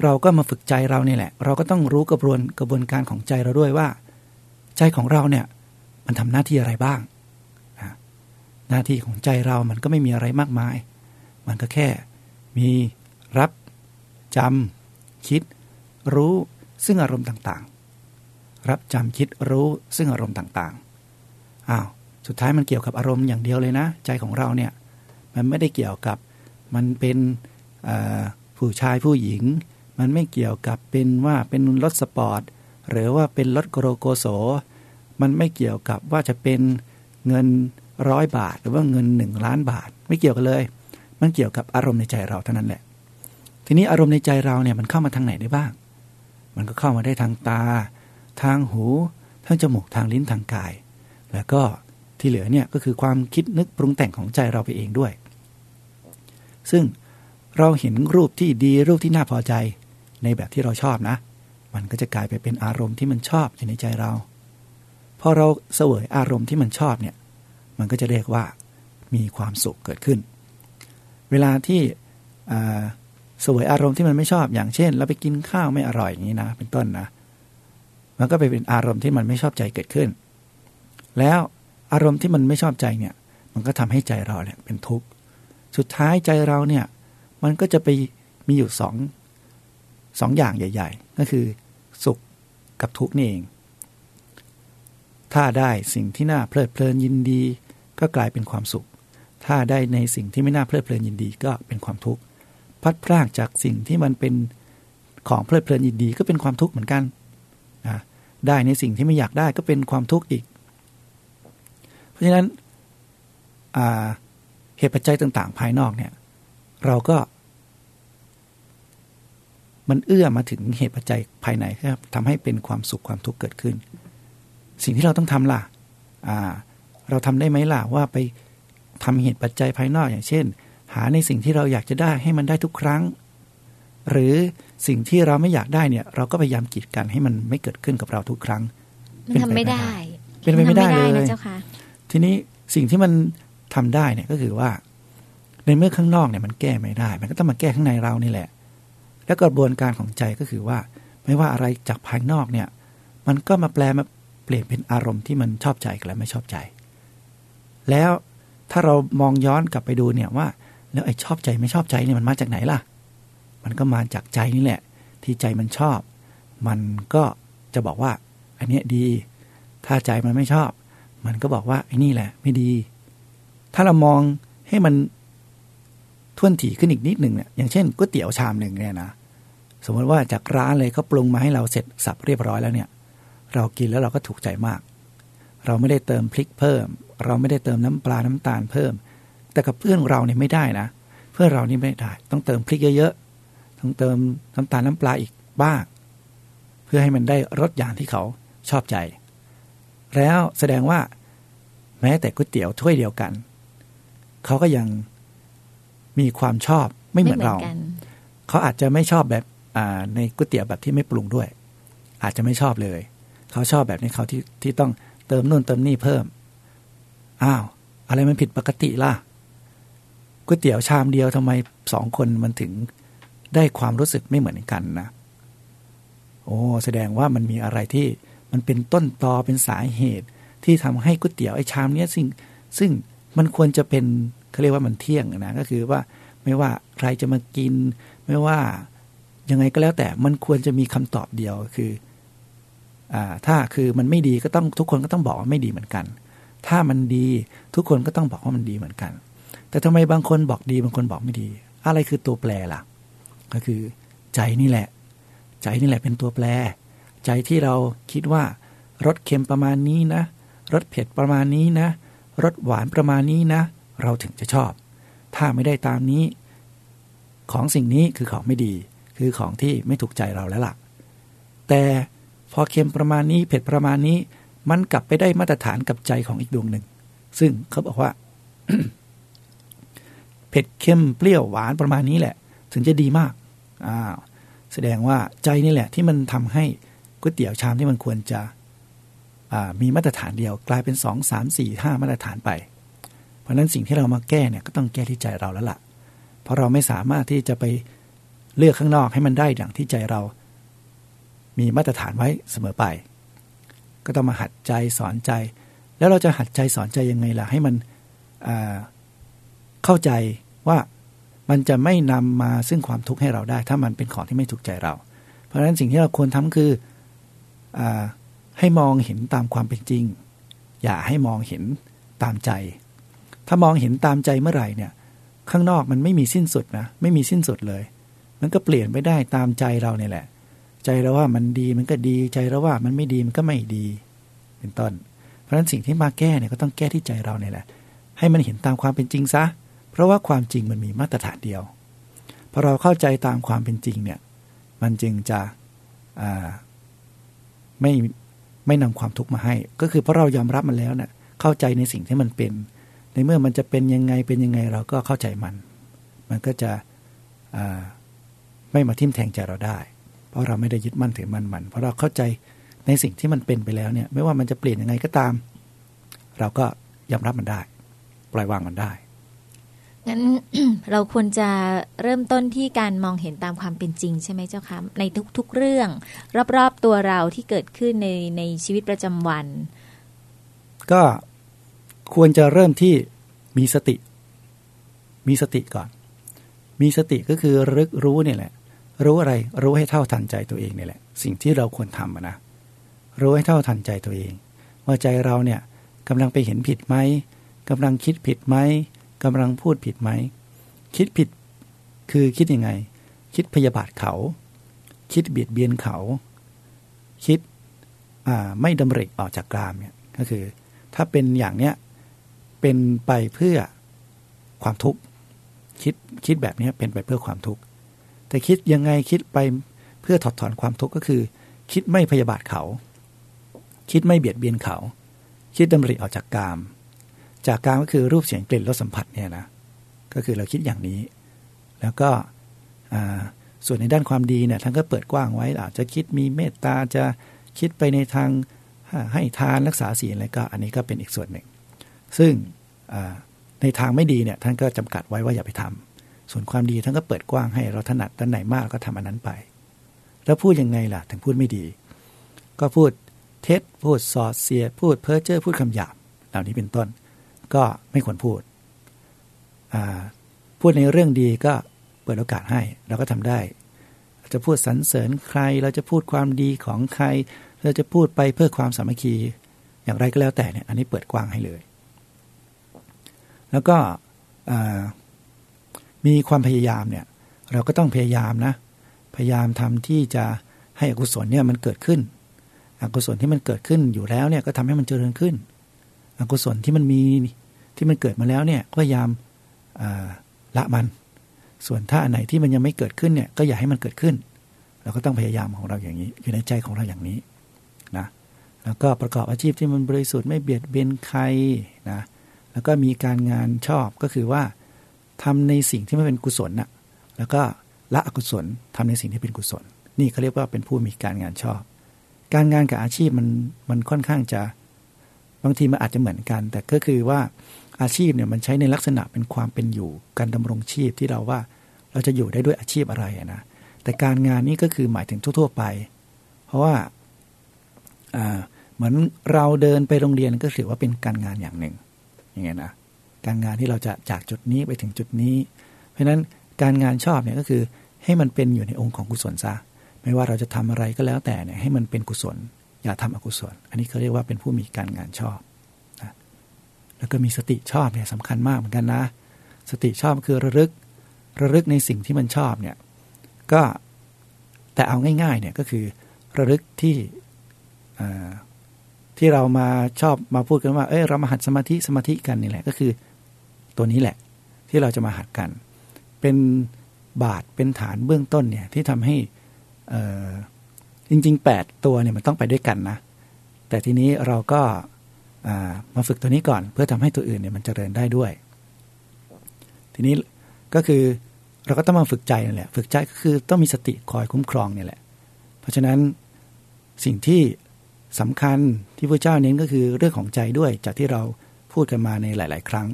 เราก็มาฝึกใจเราเนี่ยแหละ เราก็ต้องรู้กระบวนกระบวนการของใจเราด้วยว่า ใจของเราเนี่ย มันทำหน้าที่อะไรบ้างนะหน้าที่ของใจเรามันก็ไม่มีอะไรมากมาย มันก็แค่มีรับจำคิด รู้ซึ่งอารมณ์ต่างๆ รับจำคิดรู้ซึ่งอารมณ์ต่างๆ อ้าว สุดท้ายมันเกี่ยวกับอารมณ์อย่างเดียวเลยนะ ใจของเราเนี่ย มันไม่ได้เกี่ยวกับ มันเป็นผู้ชายผู้หญิง มันไม่เกี่ยวกับเป็นว่าเป็นรถสปอร์ต หรือว่าเป็นรถโกโรโกโส มันไม่เกี่ยวกับว่าจะเป็นเงินร้อยบาท หรือว่าเงินหนึ่งล้านบาท ไม่เกี่ยวกันเลย มันเกี่ยวกับอารมณ์ในใจเราเท่านั้นแหละ ทีนี้อารมณ์ในใจเราเนี่ยมันเข้ามาทางไหนได้บ้าง มันก็เข้ามาได้ทางตา ทางหูทางจมูกทางลิ้นทางกาย แล้วก็ที่เหลือเนี่ยก็คือความคิดนึกปรุงแต่งของใจเราไปเองด้วย ซึ่งเราเห็นรูปที่ดีรูปที่น่าพอใจ ในแบบที่เราชอบนะ มันก็จะกลายไปเป็นอารมณ์ที่มันชอบอยู่ในใจเราพอเราเสวยอารมณ์ที่มันชอบเนี่ยมันก็จะเรียกว่ามีความสุขเกิดขึ้น เวลาที่เสวยอารมณ์ที่มันไม่ชอบอย่างเช่น เราไปกินข้าวไม่อร่อยอย่างนี้นะ เป็นต้นนะ มันก็ไปเป็นอารมณ์ที่มันไม่ชอบใจเกิดขึ้น แล้วอารมณ์ที่มันไม่ชอบใจเนี่ย มันก็ทำให้ใจเราเนี่ยเป็นทุกข์ สุดท้ายใจเราเนี่ย มันก็จะไปมีอยู่สองสองอย่างใหญ่ ๆ ก็คือสุขกับทุกข์นี่เอง ถ้าได้สิ่งที่น่าเพลิดเพลินยินดี ก็กลายเป็นความสุข ถ้าได้ในสิ่งที่ไม่น่าเพลิดเพลินยินดีก็เป็นความทุกข์ พัดพรากจากสิ่งที่มันเป็นของเพลิดเพลินยินดีก็เป็นความทุกข์เหมือนกัน ได้ในสิ่งที่ไม่อยากได้ก็เป็นความทุกข์อีก เพราะฉะนั้นเหตุปัจจัยต่างๆ ภายนอกเนี่ย เราก็ มันเอื้อมาถึงเหตุปัจจัยภายในครับทำให้เป็นความสุขความทุกข์เกิดขึ้น สิ่งที่เราต้องทำล่ะเราทำได้ไหมล่ะว่าไปทำเหตุปัจจัยภายนอกอย่างเช่น หาในสิ่งที่เราอยากจะได้ให้มันได้ทุกครั้ง หรือ สิ่งที่เราไม่อยากได้เนี่ย เราก็พยายามกีดกันให้มันไม่เกิดขึ้นกับเราทุกครั้งมันทำไม่ได้ เป็นไปไม่ได้เลยนะเจ้าค่ะทีนี้สิ่งที่มันทำได้เนี่ยก็คือว่า ในเมื่อข้างนอกเนี่ยมันแก้ไม่ได้ มันก็ต้องมาแก้ข้างในเรานี่แหละ แล้วกระบวนการของใจก็คือว่า ไม่ว่าอะไรจากภายนอกเนี่ย มันก็มาแปลมาเปลี่ยนเป็นอารมณ์ที่มันชอบใจกับไม่ชอบใจ แล้วถ้าเรามองย้อนกลับไปดูเนี่ยว่า แล้วไอ้ชอบใจไม่ชอบใจเนี่ยมันมาจากไหนล่ะ มันก็มาจากใจนี่แหละ ที่ใจมันชอบ มันก็จะบอกว่า อันนี้ดี ถ้าใจมันไม่ชอบ มันก็บอกว่าไอ้นี่แหละ ไม่ดี ถ้าเรามองให้มันท่วนถี่ขึ้นอีกนิดหนึ่งเนี่ยอย่างเช่นก๋วยเตี๋ยวชามหนึ่งเนี่ยนะสมมติว่าจากร้านเลยเขาปรุงมาให้เราเสร็จสับเรียบร้อยแล้วเนี่ย เรากินแล้วเราก็ถูกใจมาก เราไม่ได้เติมพริกเพิ่ม เราไม่ได้เติมน้ำปลาน้ำตาลเพิ่ม แต่กับเพื่อนเราเนี่ยไม่ได้นะ เพื่อนเรานี่ไม่ได้ ต้องเติมพริกเยอะ ต้องเติมน้ำตาลน้ำปลาอีกบ้างเพื่อให้มันได้รสอย่างที่เขาชอบใจ แล้วแสดงว่า แม้แต่ก๋วยเตี๋ยวถ้วยเดียวกัน เขาก็ยังมีความชอบไม่เหมือนเรา เขาอาจจะไม่ชอบแบบในก๋วยเตี๋ยวแบบที่ไม่ปรุงด้วย อาจจะไม่ชอบเลย เขาชอบแบบนี้เขาที่ที่ต้องเติมนู่นเติมนี่เพิ่ม อ้าว อะไรมันผิดปกติล่ะก๋วยเตี๋ยวชามเดียวทำไมสองคนมันถึง ได้ความรู้สึกไม่เหมือนกันนะ โอ้แสดงว่ามันมีอะไรที่มันเป็นต้นตอเป็นสาเหตุ ที่ทำให้ก๋วยเตี๋ยวไอ้ชามเนี้ยซึ่งซึ่งมันควรจะเป็นเขาเรียกว่ามันเที่ยงนะก็คือว่าไม่ว่าใครจะมากิน ไม่ว่ายังไงก็แล้วแต่มันควรจะมีคำตอบเดียวคืออ่าถ้าคือมันไม่ดีก็ต้องทุกคนก็ต้องบอกว่าไม่ดีเหมือนกัน ถ้ามันดีทุกคนก็ต้องบอกว่ามันดีเหมือนกัน แต่ทำไมบางคนบอกดีบางคนบอกไม่ดี อะไรคือตัวแปรล่ะ ก็คือ ใจนี่แหละ ใจนี่แหละเป็นตัวแปร ใจที่เราคิดว่ารสเค็มประมาณนี้นะรสเผ็ดประมาณนี้นะรสหวานประมาณนี้นะ เราถึงจะชอบ ถ้าไม่ได้ตามนี้ ของสิ่งนี้คือของไม่ดี คือของที่ไม่ถูกใจเราแล้วล่ะ แต่พอเค็มประมาณนี้เผ็ดประมาณนี้ มันกลับไปได้มาตรฐานกับใจของอีกดวงหนึ่ง ซึ่งเขาบอกว่าเผ็ดเค็มเปรี้ยวหวานประมาณนี้แหละ ถึงจะดีมาก อ้าวแสดงว่าใจนี่แหละที่มันทำให้ก๋วยเตี๋ยวชามที่มันควรจะมีมาตรฐานเดียวกลายเป็นสองสามสี่ห้ามาตรฐานไป เพราะนั้นสิ่งที่เรามาแก้เนี่ยก็ต้องแก้ที่ใจเราแล้วละ่ะ เพราะเราไม่สามารถที่จะไปเลือกข้างนอกให้มันได้อย่างที่ใจเรา มีมาตรฐานไว้เสมอไป ก็ต้องมาหัดใจสอนใจ แล้วเราจะหัดใจสอนใจยังไงล่ะให้มันเข้าใจว่า มันจะไม่นำมาซึ่งความทุกข์ให้เราได้ ถ้ามันเป็นของที่ไม่ถูกใจเรา เพราะฉะนั้นสิ่งที่เราควรทำคืออให้มองเห็นตามความเป็นจริง อย่าให้มองเห็นตามใจ ถ้ามองเห็นตามใจเมื่อไหร่เนี่ย ข้างนอกมันไม่มีสิ้นสุดนะไม่มีสิ้นสุดเลย มันก็เปลี่ยนไปได้ตามใจเราเนี่ยแหละ ใจเราว่ามันดีมันก็ดีใจเราว่ามันไม่ดีมันก็ไม่ดี เป็นต้น เพราะฉะนั้นสิ่งที่มาแก้เนี่ยก็ต้องแก้ที่ใจเราเนี่ยแหละ ให้มันเห็นตามความเป็นจริงซะ ราะว่าความจริงมันมีมาตรฐานเดียวพอเราเข้าใจตามความเป็นจริงเนี่ยมันจึงจะไม่ไม่นำความทุกข์มาให้ ก็คือเพราะเรายอมรับมันแล้วเนะี่ยเข้าใจในสิ่งที่มันเป็น ในเมื่อมันจะเป็นยังไงเป็นยังไงเราก็เข้าใจมัน มันก็จะไม่มาทิ่มแทงใจเราได้ เพราะเราไม่ได้ยึดมั่นถือมั่นมัน เพราะเราเข้าใจในสิ่งที่มันเป็นไปแล้วเนี่ย ไม่ว่ามันจะเปลี่ยนยังไงก็ตาม เราก็ยอมรับมันได้ ปล่อยวางมันได้ งั้นเราควรจะเริ่มต้นที่การมองเห็นตามความเป็นจริงใช่ไหมเจ้าคะในทุกๆเรื่อง รอบๆตัวเราที่เกิดขึ้นในในชีวิตประจำวัน ก็ควรจะเริ่มที่มีสติ มีสติก่อน มีสติก็คือรึกรู้นี่แหละ รู้อะไรรู้ให้เท่าทันใจตัวเองนี่แหละ สิ่งที่เราควรทำนะรู้ให้เท่าทันใจตัวเอง ว่าใจเราเนี่ยกำลังไปเห็นผิดไหมกำลังคิดผิดไหม กำลังพูดผิดไหม คิดผิดคือคิดยังไง คิดพยาบาทเขา คิดเบียดเบียนเขา คิดไม่ดำริออกจากกรามเนี่ยก็คือ ถ้าเป็นอย่างเนี้ยเป็นไปเพื่อความทุกข์คิดคิดแบบนี้เป็นไปเพื่อความทุกข์แต่คิดยังไงคิดไปเพื่อถอดถอนความทุกข์ก็คือ คิดไม่พยาบาทเขา คิดไม่เบียดเบียนเขา คิดดำริออกจากกาม จากกามก็คือรูปเสียงกลิ่นรสสัมผัสเนี่ยนะก็คือเราคิดอย่างนี้ แล้วก็ส่วนในด้านความดีเนี่ยท่านก็เปิดกว้างไว้อาจจะคิดมีเมตตาจะคิดไปในทางให้ทานรักษาศีลอะไรก็อันนี้ก็เป็นอีกส่วนหนึ่ง ซึ่งในทางไม่ดีเนี่ยท่านก็จำกัดไว้ว่าอย่าไปทำส่วนความดีท่านก็เปิดกว้างให้เราถนัดด้านไหนมากก็ทำอันนั้นไป แล้วพูดยังไงล่ะถึงพูดไม่ดี ก็พูดเท็จพูดสอดเสียพูดเพ้อเจ้อพูดคำหยาบเหล่านี้เป็นต้น ก็ไม่ควรพูด พูดในเรื่องดีก็เปิดโอกาสให้เราก็ทำได้เราจะพูดสรรเสริญใคร เราจะพูดความดีของใคร เราจะพูดไปเพื่อความสามัคคี อย่างไรก็แล้วแต่เนี่ยอันนี้เปิดกว้างให้เลย แล้วก็มีความพยายามเนี่ยเราก็ต้องพยายามนะพยายามทำที่จะให้อกุศลเนี่ยมันเกิดขึ้น อกุศลที่มันเกิดขึ้นอยู่แล้วเนี่ยก็ทำให้มันเจริญขึ้น อกุศลที่มันมี ที่มันเกิดมาแล้วเนี่ยก็พยายามละมัน ส่วนถ้าอันไหนที่มันยังไม่เกิดขึ้นเนี่ยก็อย่าให้มันเกิดขึ้น เราก็ต้องพยายามของเราอย่างนี้ อยู่ในใจของเราอย่างนี้นะแล้วก็ประกอบอาชีพที่มันบริสุทธิ์ไม่เบียดเบียนใครนะแล้วก็มีการงานชอบก็คือว่าทำในสิ่งที่ไม่เป็นกุศลนะ่ะแล้วก็ละอกุศลทำในสิ่งที่เป็นกุศล นี่เขาเรียกว่าเป็นผู้มีการงานชอบ การงานกับอาชีพมันมันค่อนข้างจะบางทีมันอาจจะเหมือนกัน แต่ก็คือว่า อาชีพเนี่ยมันใช้ในลักษณะเป็นความเป็นอยู่ การดำรงชีพที่เราว่าเราจะอยู่ได้ด้วยอาชีพอะไรนะแต่การงานนี่ก็คือหมายถึงทั่ว ๆ ไป เพราะว่าเหมือนเราเดินไปโรงเรียนก็ถือว่าเป็นการงานอย่างหนึ่งอย่างเงี้ยนะการงานที่เราจะจากจุดนี้ไปถึงจุดนี้ เพราะฉะนั้นการงานชอบเนี่ยก็คือให้มันเป็นอยู่ในองค์ของกุศลซะไม่ว่าเราจะทำอะไรก็แล้วแต่เนี่ยให้มันเป็นกุศล อย่าทำอกุศล อันนี้เขาเรียกว่าเป็นผู้มีการงานชอบ แล้วก็มีสติชอบเนี่ยสำคัญมากเหมือนกันนะ สติชอบคือระลึกระลึกในสิ่งที่มันชอบเนี่ยก็แต่เอาง่ายๆเนี่ยก็คือระลึกที่ที่เรามาชอบมาพูดกันว่า เอ้ยเรามาหัดสมาธิสมาธิกันนี่แหละก็คือ ตัวนี้แหละที่เราจะมาหัดกัน เป็นบาทเป็นฐานเบื้องต้นเนี่ยที่ทำให้จริงๆ 8 ตัวเนี่ยมันต้องไปด้วยกันนะ แต่ทีนี้เราก็ มาฝึกตัวนี้ก่อนเพื่อทำให้ตัวอื่นเนี่ยมันจเจริญได้ด้วย ทีนี้ก็คือเราก็ต้องมาฝึกใจนั่นแหละ ฝึกใจก็คือต้องมีสติคอยคุ้มครองนี่แหละ เพราะฉะนั้นสิ่งที่สำคัญที่พระเจ้าเน้นก็คือเรื่องของใจด้วยจากที่เราพูดกันมาในหลาย ๆ ครั้ง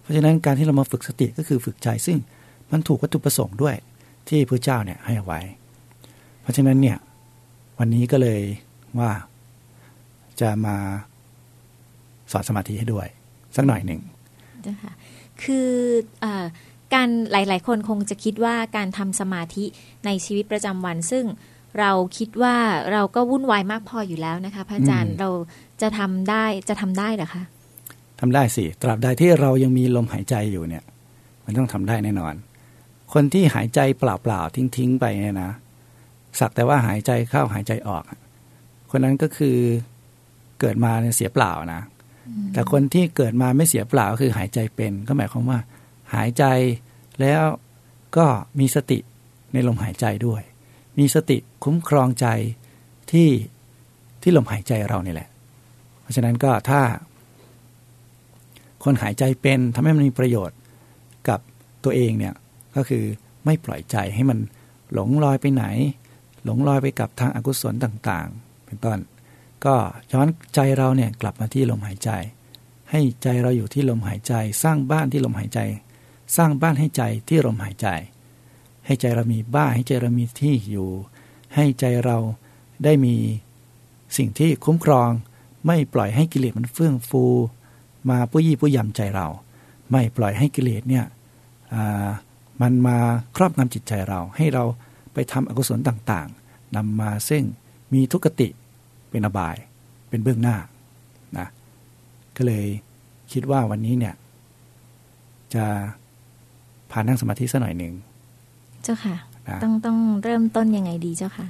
เพราะฉะนั้นการที่เรามาฝึกสติก็คือฝึกใจซึ่งมันถูกวัตถุประสงค์ด้วยที่พระเจ้าเนี่ยให้ไว้ เพราะฉะนั้นเนี่ยวันนี้ก็เลยว่าจะมา สอนสมาธิให้ด้วย สักหน่อยหนึ่งค่ะคืออการหลาย ๆ คนคงจะคิดว่าการทำสมาธิในชีวิตประจำวัน ซึ่งเราคิดว่าเราก็วุ่นวายมากพออยู่แล้วนะคะ พระอาจารย์เราจะทำได้จะทำได้หรอคะทำได้สิตราบใดที่เรายังมีลมหายใจอยู่เนี่ย มันต้องทำได้แน่นอน คนที่หายใจเปล่าๆทิ้งๆไปเนี่ยนะสักแต่ว่าหายใจเข้าหายใจออก คนนั้นก็คือเกิดมาเนี่ยเสียเปล่านะ แต่คนที่เกิดมาไม่เสียเปล่าคือหายใจเป็น ก็หมายความว่า หายใจแล้วก็มีสติในลมหายใจด้วย มีสติคุ้มครองใจที่ที่ลมหายใจเรานี่แหละ เพราะฉะนั้นก็ถ้า คนหายใจเป็นทำให้มันมีประโยชน์กับตัวเองเนี่ยก็คือไม่ปล่อยใจให้มันหลงลอยไปไหน หลงลอยไปกับทางอากุศลต่าง ๆ เป็นต้น ก็ย้อนใจเราเนี่ยกลับมาที่ลมหายใจ ให้ใจเราอยู่ที่ลมหายใจ สร้างบ้านที่ลมหายใจ สร้างบ้านให้ใจที่ลมหายใจ ให้ใจเรามีบ้านให้ใจเรามีที่อยู่ ให้ใจเราได้มีสิ่งที่คุ้มครอง ไม่ปล่อยให้กิเลสมันเฟื่องฟู มาปุ้ยี่ปุ้ยำใจเรา ไม่ปล่อยให้กิเลสเนี่ยมันมาครอบงำจิตใจเรา ให้เราไปทำอกุศลต่างๆนำมาซึ่งมีทุกขติ เป็นอบาย เป็นเบื้องหน้านะก็เลยคิดว่าวันนี้เนี่ย จะพานั่งสมาธิสักหน่อยหนึ่งเจ้าค่ะนะต้องต้องเริ่มต้นยังไงดีเจ้าค่ะ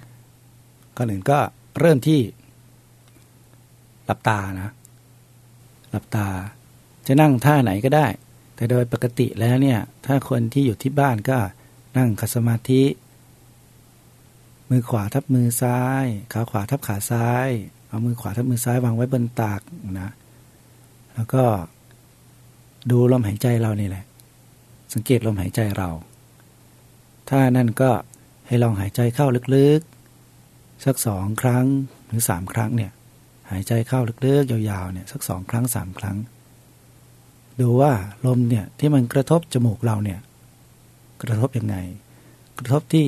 ก็หนึ่งก็เริ่มที่หลับตานะ หลับตา จะนั่งท่าไหนก็ได้ แต่โดยปกติแล้วเนี่ย ถ้าคนที่อยู่ที่บ้านก็นั่งคัสมาธิ มือขวาทับมือซ้าย ขาขวาทับขาซ้าย เอามือขวาทับมือซ้ายวางไว้บนตากนะ แล้วก็ดูลมหายใจเรานี่แหละ สังเกตลมหายใจเรา ถ้านั่นก็ให้ลองหายใจเข้าลึกๆ สักสองครั้งหรือสามครั้งเนี่ย หายใจเข้าลึกๆ ยาวๆเนี่ยสักสองครั้งสามครั้ง ดูว่าลมเนี่ยที่มันกระทบจมูกเราเนี่ย กระทบยังไง กระทบที่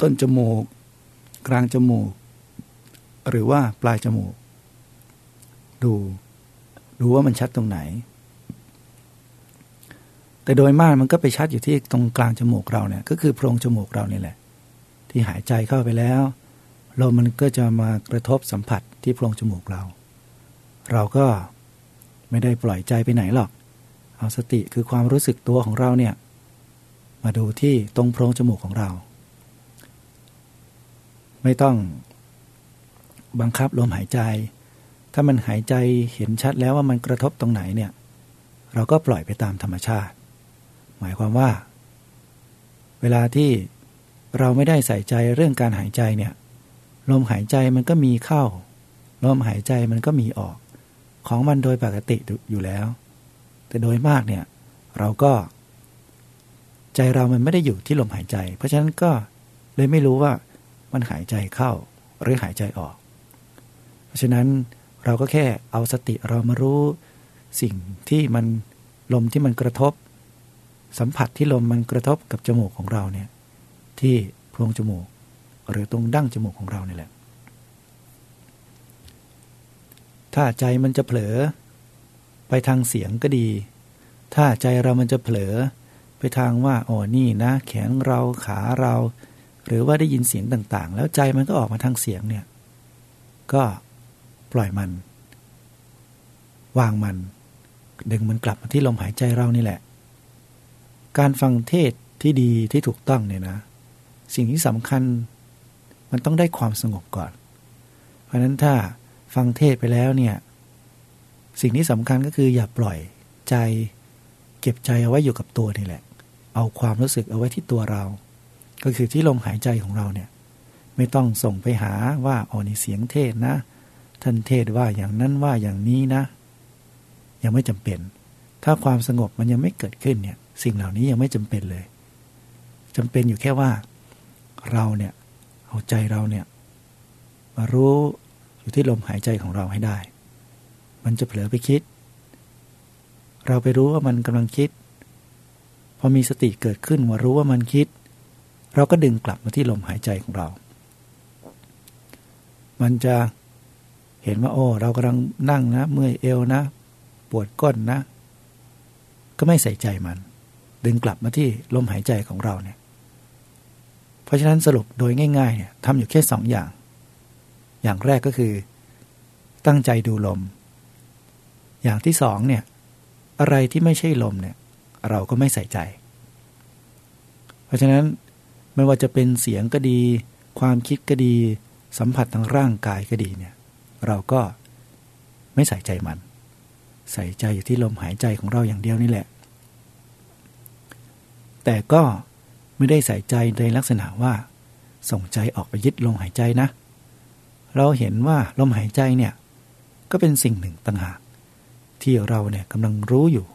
ต้นจมูก กลางจมูก หรือว่าปลายจมูก ดูดูว่ามันชัดตรงไหน แต่โดยมากมันก็ไปชัดอยู่ที่ตรงกลางจมูกเราเนี่ย ก็คือโพรงจมูกเรานี่แหละ ที่หายใจเข้าไปแล้วลมมันก็จะมากระทบสัมผัสที่โพรงจมูกเรา เราก็ไม่ได้ปล่อยใจไปไหนหรอก เอาสติคือความรู้สึกตัวของเราเนี่ย มาดูที่ตรงโพรงจมูกของเรา ไม่ต้องบังคับลมหายใจ ถ้ามันหายใจเห็นชัดแล้วว่ามันกระทบตรงไหนเนี่ย เราก็ปล่อยไปตามธรรมชาติ หมายความว่า เวลาที่เราไม่ได้ใส่ใจเรื่องการหายใจเนี่ย ลมหายใจมันก็มีเข้า ลมหายใจมันก็มีออก ของมันโดยปกติอยู่แล้ว แต่โดยมากเนี่ย เราก็ ใจเรามันไม่ได้อยู่ที่ลมหายใจ เพราะฉะนั้นก็เลยไม่รู้ว่า มันหายใจเข้าหรือหายใจออก เพราะฉะนั้นเราก็แค่เอาสติเรามารู้สิ่งที่มันลมที่มันกระทบ สัมผัสที่ลมมันกระทบกับจมูกของเราเนี่ยที่โพรงจมูก หรือตรงดั้งจมูกของเราเนี่ยแหละ ถ้าใจมันจะเผลอ ไปทางเสียงก็ดี ถ้าใจเรามันจะเผลอ ไปทางว่าอ๋อนี่นะ แขนเราขาเรา หรือว่าได้ยินเสียงต่างๆ แล้วใจมันก็ออกมาทางเสียงเนี่ย ก็ปล่อยมัน วางมัน ดึงมันกลับมาที่ลมหายใจเรานี่แหละ การฟังเทศที่ดีที่ถูกต้องเนี่ยนะ สิ่งที่สำคัญมันต้องได้ความสงบก่อน เพราะนั้นถ้าฟังเทศไปแล้วเนี่ย สิ่งที่สำคัญก็คืออย่าปล่อยใจ เก็บใจเอาไว้อยู่กับตัวนี่แหละ เอาความรู้สึกเอาไว้ที่ตัวเรา ก็คือที่ลมหายใจของเราเนี่ย ไม่ต้องส่งไปหาว่าอ๋อนี่เสียงเทศนะ ท่านเทศว่าอย่างนั้นว่าอย่างนี้นะ ยังไม่จำเป็น ถ้าความสงบมันยังไม่เกิดขึ้นเนี่ย สิ่งเหล่านี้ยังไม่จำเป็นเลยจำเป็นอยู่แค่ว่า เราเนี่ยเอาใจเราเนี่ย มารู้อยู่ที่ลมหายใจของเราให้ได้ มันจะเผลอไปคิด เราไปรู้ว่ามันกำลังคิด พอมีสติเกิดขึ้นว่ารู้ว่ามันคิด เราก็ดึงกลับมาที่ลมหายใจของเรา มันจะเห็นว่าโอ้เรากำลังนั่งนะ เมื่อยเอวนะ ปวดก้นนะ ก็ไม่ใส่ใจมัน ดึงกลับมาที่ลมหายใจของเราเนี่ย เพราะฉะนั้นสรุปโดยง่ายๆเนี่ยทำอยู่แค่สองอย่าง อย่างแรกก็คือ ตั้งใจดูลม อย่างที่สองเนี่ย อะไรที่ไม่ใช่ลมเนี่ย เราก็ไม่ใส่ใจ เพราะฉะนั้น ไม่ว่าจะเป็นเสียงก็ดี ความคิดก็ดี สัมผัสทางร่างกายก็ดีเนี่ย เราก็ไม่ใส่ใจมัน ใส่ใจอยู่ที่ลมหายใจของเราอย่างเดียวนี่แหละ แต่ก็ไม่ได้ใส่ใจในลักษณะว่า ส่งใจออกไปยึดลมหายใจนะ เราเห็นว่าลมหายใจเนี่ย ก็เป็นสิ่งหนึ่งต่างหากที่เราเนี่ยกำลังรู้อยู่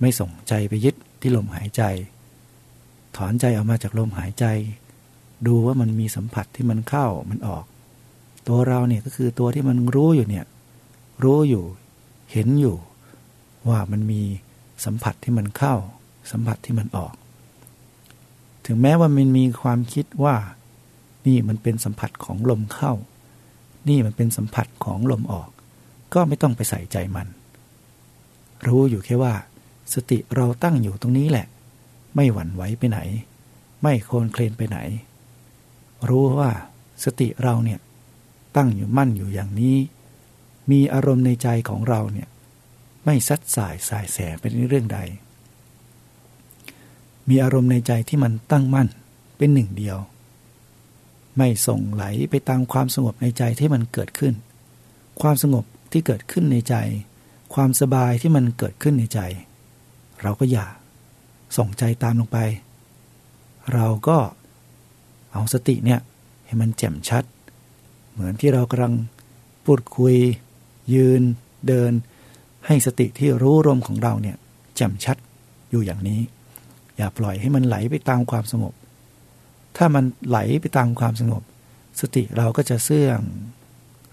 ไม่ส่งใจไปยึดที่ลมหายใจ ถอนใจออกมาจากลมหายใจ ดูว่ามันมีสัมผัสที่มันเข้ามันออก ตัวเราเนี่ยก็คือตัวที่มันรู้อยู่เนี่ย รู้อยู่เห็นอยู่ ว่ามันมีสัมผัสที่มันเข้า สัมผัสที่มันออก ถึงแม้ว่ามันมีความคิดว่า นี่มันเป็นสัมผัสของลมเข้า นี่มันเป็นสัมผัสของลมออก ก็ไม่ต้องไปใส่ใจมัน รู้อยู่แค่ว่า สติเราตั้งอยู่ตรงนี้แหละ ไม่หวั่นไหวไปไหน ไม่โคลนเคลนไปไหน รู้ว่าสติเราเนี่ยตั้งอยู่มั่นอยู่อย่างนี้ มีอารมณ์ในใจของเราเนี่ยไม่ซัดสายสายแสเป็นเรื่องใด มีอารมณ์ในใจที่มันตั้งมั่นเป็นหนึ่งเดียว ไม่ส่งไหลไปตามความสงบในใจที่มันเกิดขึ้น ความสงบที่เกิดขึ้นในใจ ความสบายที่มันเกิดขึ้นในใจ เราก็อย่า ส่งใจตามลงไป เราก็เอาสติเนี่ยให้มันแจ่มชัด เหมือนที่เรากำลังพูดคุย ยืน เดิน ให้สติที่รู้ลมของเราเนี่ยแจ่มชัดอยู่อย่างนี้ อย่าปล่อยให้มันไหลไปตามความสงบ ถ้ามันไหลไปตามความสงบ สติเราก็จะเสื่อง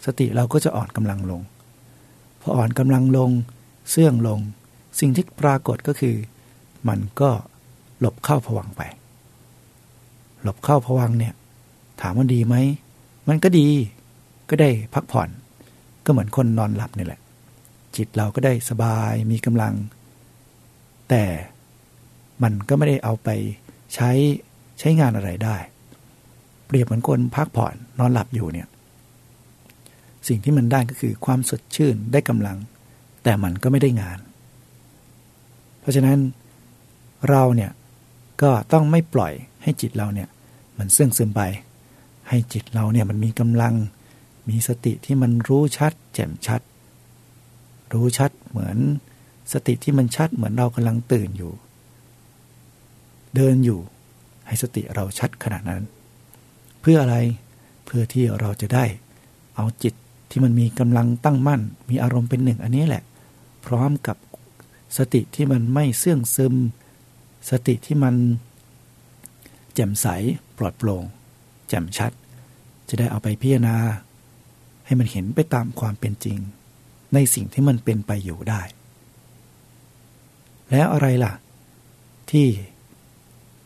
สติเราก็จะอ่อนกำลังลง พออ่อนกำลังลง เสื่องลง สิ่งที่ปรากฏก็คือ มันก็หลบเข้าผวังไป หลบเข้าผวังเนี่ย ถามว่าดีไหม มันก็ดี ก็ได้พักผ่อน ก็เหมือนคนนอนหลับนี่แหละ จิตเราก็ได้สบายมีกำลัง แต่มันก็ไม่ได้เอาไปใช้ใช้งานอะไรได้ เปรียบเหมือนคนพักผ่อนนอนหลับอยู่เนี่ย สิ่งที่มันได้ก็คือความสดชื่นได้กำลัง แต่มันก็ไม่ได้งาน เพราะฉะนั้น เราเนี่ยก็ต้องไม่ปล่อยให้จิตเราเนี่ยมันเสื่องซึมไป ให้จิตเราเนี่ยมันมีกำลัง มีสติที่มันรู้ชัด แจ่มชัด รู้ชัดเหมือนสติที่มันชัดเหมือนเรากำลังตื่นอยู่ เดินอยู่ให้สติเราชัดขนาดนั้น เพื่ออะไรเพื่อที่เราจะได้ เอาจิตที่มันมีกำลังตั้งมั่น มีอารมณ์เป็นหนึ่งอันนี้แหละ พร้อมกับสติที่มันไม่เสื่องซึม สติที่มันแจ่มใสปลอดโปร่งแจ่มชัด จะได้เอาไปพิจารณา ให้มันเห็นไปตามความเป็นจริง ในสิ่งที่มันเป็นไปอยู่ได้ แล้วอะไรล่ะ ที่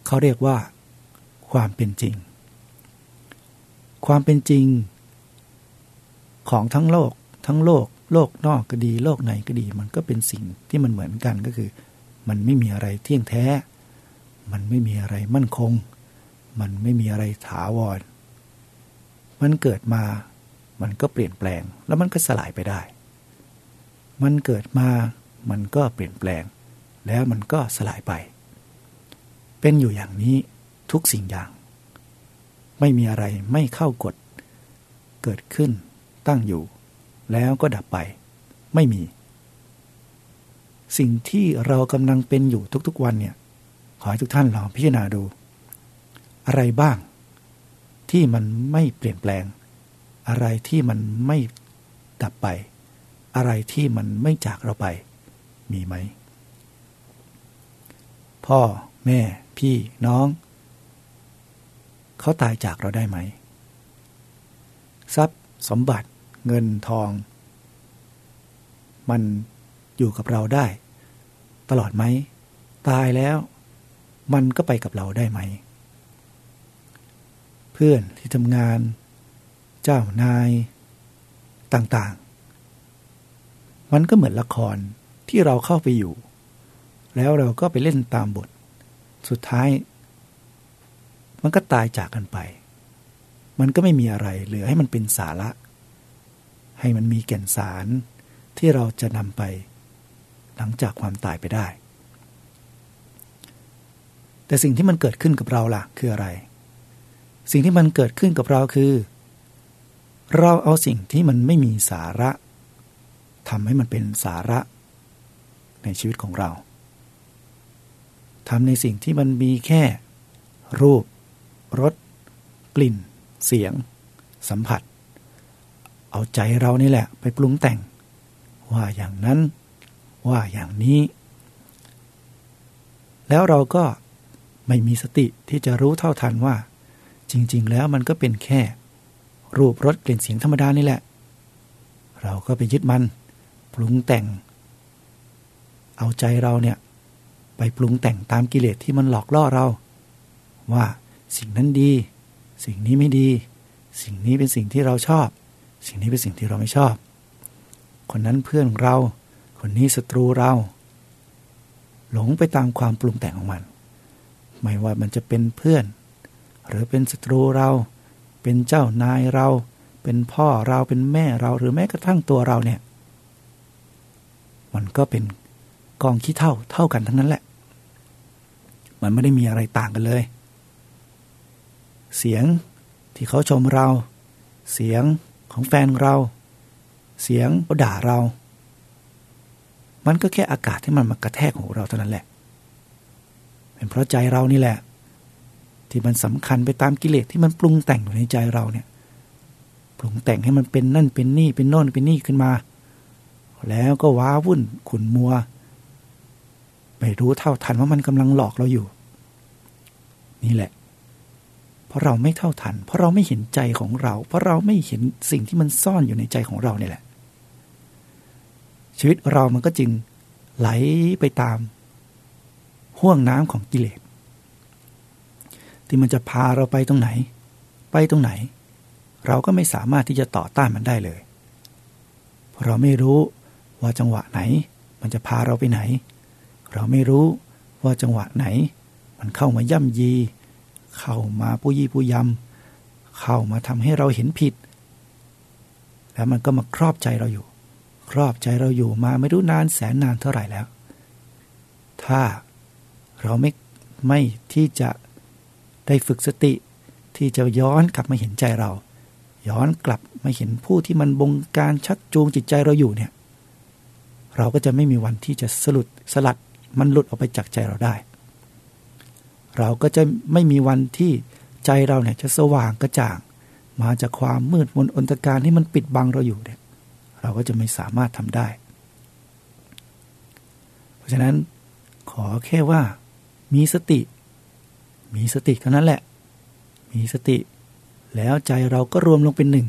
เขาเรียกว่า ความเป็นจริง ความเป็นจริง ของทั้งโลก ทั้งโลก โลกนอกก็ดี โลกในก็ดี มันก็เป็นสิ่งที่มันเหมือนกันก็คือ มันไม่มีอะไรเที่ยงแท้ มันไม่มีอะไรมั่นคง มันไม่มีอะไรถาวร มันเกิดมา มันก็เปลี่ยนแปลง แล้วมันก็สลายไปได้ มันเกิดมา มันก็เปลี่ยนแปลง แล้วมันก็สลายไป เป็นอยู่อย่างนี้ทุกสิ่งอย่าง ไม่มีอะไรไม่เข้ากฎ เกิดขึ้น ตั้งอยู่ แล้วก็ดับไป ไม่มี สิ่งที่เรากำลังเป็นอยู่ทุกๆวันเนี่ย ขอให้ทุกท่านลองพิจารณาดู อะไรบ้าง ที่มันไม่เปลี่ยนแปลง อะไรที่มันไม่ดับไป อะไรที่มันไม่จากเราไป มีไหม พ่อแม่ พี่น้อง เขาตายจากเราได้ไหม ทรัพย์สมบัติเงินทอง มันอยู่กับเราได้ ตลอดไหม ตายแล้วมันก็ไปกับเราได้ไหม เพื่อนที่ทำงาน เจ้านาย ต่างๆ มันก็เหมือนละครที่เราเข้าไปอยู่ แล้วเราก็ไปเล่นตามบท สุดท้าย มันก็ตายจากกันไป มันก็ไม่มีอะไรเหลือให้มันเป็นสาระ ให้มันมีแก่นสารที่เราจะนำไป หลังจากความตายไปได้ แต่สิ่งที่มันเกิดขึ้นกับเราล่ะคืออะไร สิ่งที่มันเกิดขึ้นกับเราคือ เราเอาสิ่งที่มันไม่มีสาระทำให้มันเป็นสาระในชีวิตของเราทำในสิ่งที่มันมีแค่ รูปรสกลิ่น เสียง สัมผัส เอาใจเรานี่แหละ ไปปรุงแต่ง ว่าอย่างนั้น ว่าอย่างนี้ แล้วเราก็ไม่มีสติที่จะรู้เท่าทันว่า จริง ๆ แล้วมันก็เป็นแค่ รูปรสกลิ่นเสียงธรรมดานี่แหละ เราก็ไปยึดมัน ปรุงแต่ง เอาใจเราเนี่ย ไปปรุงแต่งตามกิเลสที่มันหลอกล่อเรา ว่าสิ่งนั้นดี สิ่งนี้ไม่ดี สิ่งนี้เป็นสิ่งที่เราชอบ สิ่งนี้เป็นสิ่งที่เราไม่ชอบ คนนั้นเพื่อนเรา คนนี้ศัตรูเรา หลงไปตามความปรุงแต่งของมัน ไม่ว่ามันจะเป็นเพื่อน หรือเป็นศัตรูเรา เป็นเจ้านายเรา เป็นพ่อเราเป็นแม่เราหรือแม้กระทั่งตัวเราเนี่ย มันก็เป็นกองขี้เท่าเท่ากันทั้งนั้นแหละ มันไม่ได้มีอะไรต่างกันเลย เสียงที่เขาชมเรา เสียงของแฟนเรา เสียงเขาด่าเรา มันก็แค่อากาศที่มันมากระแทกของเราเท่านั้นแหละ เป็นเพราะใจเรานี่แหละ ที่มันสำคัญไปตามกิเลสที่มันปรุงแต่งอยู่ในใจเราเนี่ย ปรุงแต่งให้มันเป็นนั่นเป็นนี่เป็นโน่นเป็นนี่ขึ้นมา แล้วก็ว้าวุ่นขุนมัว ไม่รู้เท่าทันว่ามันกำลังหลอกเราอยู่ นี่แหละ เพราะเราไม่เท่าทัน เพราะเราไม่เห็นใจของเรา เพราะเราไม่เห็นสิ่งที่มันซ่อนอยู่ในใจของเราเนี่ยแหละ ชีวิตเรามันก็จึงไหลไปตามห่วงน้ำของกิเลส ที่มันจะพาเราไปตรงไหน ไปตรงไหน เราก็ไม่สามารถที่จะต่อต้านมันได้เลย เพราะเราไม่รู้ว่าจังหวะไหน มันจะพาเราไปไหน เราไม่รู้ว่าจังหวะไหน มันเข้ามาย่ำยี เข้ามาปุยี่ปุยำเข้ามาทำให้เราเห็นผิด แล้วมันก็มาครอบใจเราอยู่ ครอบใจเราอยู่มาไม่รู้นานแสนนานเท่าไหร่แล้ว ถ้าเราไม่ไม่ที่จะได้ฝึกสติที่จะย้อนกลับมาเห็นใจเรา ย้อนกลับมาเห็นผู้ที่มันบงการชักจูงจิตใจเราอยู่เนี่ย เราก็จะไม่มีวันที่จะสลุดสลัดมันหลุดออกไปจากใจเราได้ เราก็จะไม่มีวันที่ใจเราเนี่ยจะสว่างกระจ่าง มาจากความมืดมนอนตการที่มันปิดบังเราอยู่เนี่ย เราก็จะไม่สามารถทำได้ เพราะฉะนั้นขอแค่ว่ามีสติ มีสติเท่านั้นแหละ มีสติ แล้วใจเราก็รวมลงเป็นหนึ่ง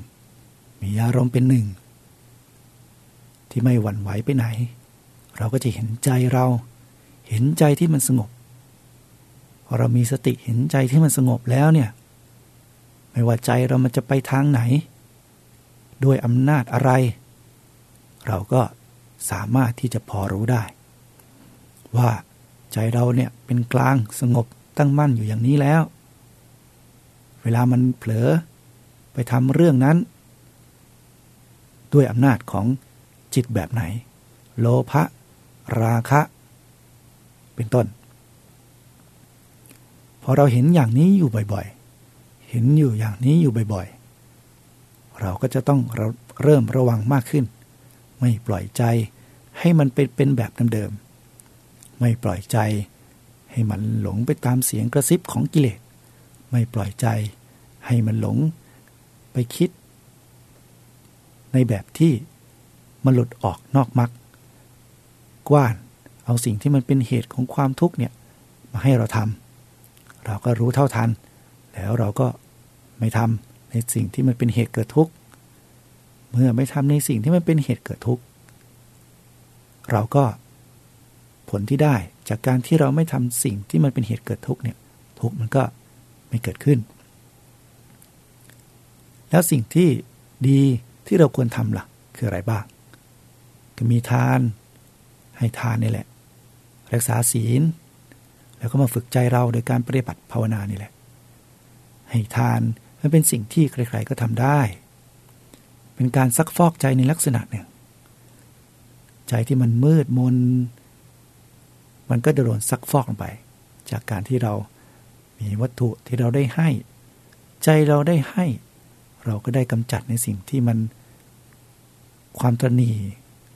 มีอารมณ์เป็นหนึ่ง ที่ไม่หวั่นไหวไปไหน เราก็จะเห็นใจเรา เห็นใจที่มันสงบพอเรามีสติเห็นใจที่มันสงบแล้วเนี่ย ไม่ว่าใจเรามันจะไปทางไหน ด้วยอำนาจอะไร เราก็สามารถที่จะพอรู้ได้ ว่าใจเราเนี่ยเป็นกลางสงบตั้งมั่นอยู่อย่างนี้แล้ว เวลามันเผลอไปทำเรื่องนั้น ด้วยอำนาจของจิตแบบไหน โลภะราคะ เป็นต้น พอเราเห็นอย่างนี้อยู่บ่อยๆ เห็นอยู่อย่างนี้อยู่บ่อยๆ เราก็จะต้องเริ่มระวังมากขึ้น ไม่ปล่อยใจให้มันเป็นเป็นแบบเดิมๆไม่ปล่อยใจให้มันหลงไปตามเสียงกระซิบของกิเลส ไม่ปล่อยใจให้มันหลงไปคิด ในแบบที่มันหลุดออกนอกมรรคกว้านเอาสิ่งที่มันเป็นเหตุของความทุกข์เนี่ยมาให้เราทำเราก็รู้เท่าทัน แล้วเราก็ไม่ทำในสิ่งที่มันเป็นเหตุเกิดทุกข์ เมื่อไม่ทำในสิ่งที่มันเป็นเหตุเกิดทุกข์เราก็ผลที่ได้จากการที่เราไม่ทำสิ่งที่มันเป็นเหตุเกิดทุกข์เนี่ยทุกข์มันก็ไม่เกิดขึ้น แล้วสิ่งที่ดีที่เราควรทำล่ะ คืออะไรบ้าง ก็มีทาน ให้ทานนี่แหละ รักษาศีล แล้วก็มาฝึกใจเราโดยการปฏิบัติภาวนานี่แหละ ให้ทานมันเป็นสิ่งที่ใครๆก็ทำได้ เป็นการซักฟอกใจในลักษณะหนึ่ง ใจที่มันมืดมน มันก็จะโดนซักฟอกลงไป จากการที่เรามีวัตถุที่เราได้ให้ ใจเราได้ให้ เราก็ได้กำจัดในสิ่งที่มัน ความตรณี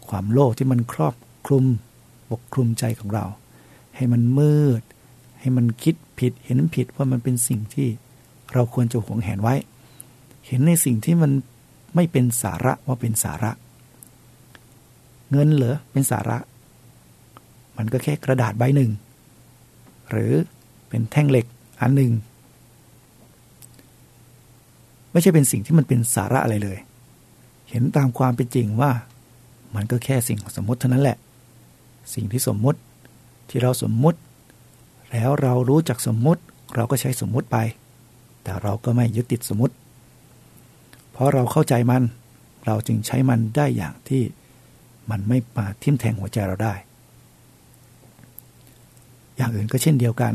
ความโลภที่มันครอบคลุมปกคลุมใจของเรา ให้มันมืด ให้มันคิดผิดเห็นผิดว่ามันเป็นสิ่งที่เราควรจะหวงแหนไว้ เห็นในสิ่งที่มัน ไม่เป็นสาระว่าเป็นสาระ เงินเหรอเป็นสาระ มันก็แค่กระดาษใบหนึ่ง หรือเป็นแท่งเหล็กอันหนึ่ง ไม่ใช่เป็นสิ่งที่มันเป็นสาระอะไรเลย เห็นตามความเป็นจริงว่า มันก็แค่สิ่งสมมติเท่านั้นแหละ สิ่งที่สมมติที่เราสมมุติ แล้วเรารู้จักสมมุติ เราก็ใช้สมมุติไป แต่เราก็ไม่ยึดติดสมมุติ เพราะเราเข้าใจมัน เราจึงใช้มันได้อย่างที่มันไม่มาทิ่มแทงหัวใจเราได้ อย่างอื่นก็เช่นเดียวกัน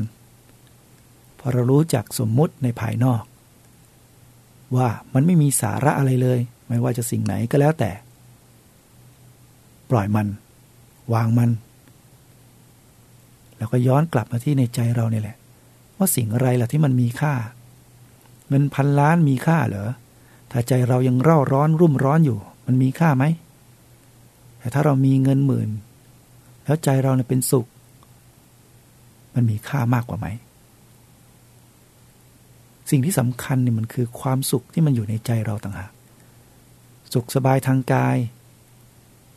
พอเรารู้จักสมมุติในภายนอก ว่ามันไม่มีสาระอะไรเลย ไม่ว่าจะสิ่งไหนก็แล้วแต่ ปล่อยมัน วางมัน แล้วก็ย้อนกลับมาที่ในใจเราเนี่ยแหละ ว่าสิ่งอะไรล่ะที่มันมีค่า เงินพันล้านมีค่าเหรอ ถ้าใจเรายังเร่าร้อนรุ่มร้อนอยู่ มันมีค่าไหม แต่ถ้าเรามีเงินหมื่น แล้วใจเราเนี่ยเป็นสุข มันมีค่ามากกว่าไหม สิ่งที่สำคัญเนี่ยมันคือความสุขที่มันอยู่ในใจเราต่างหาก สุขสบายทางกาย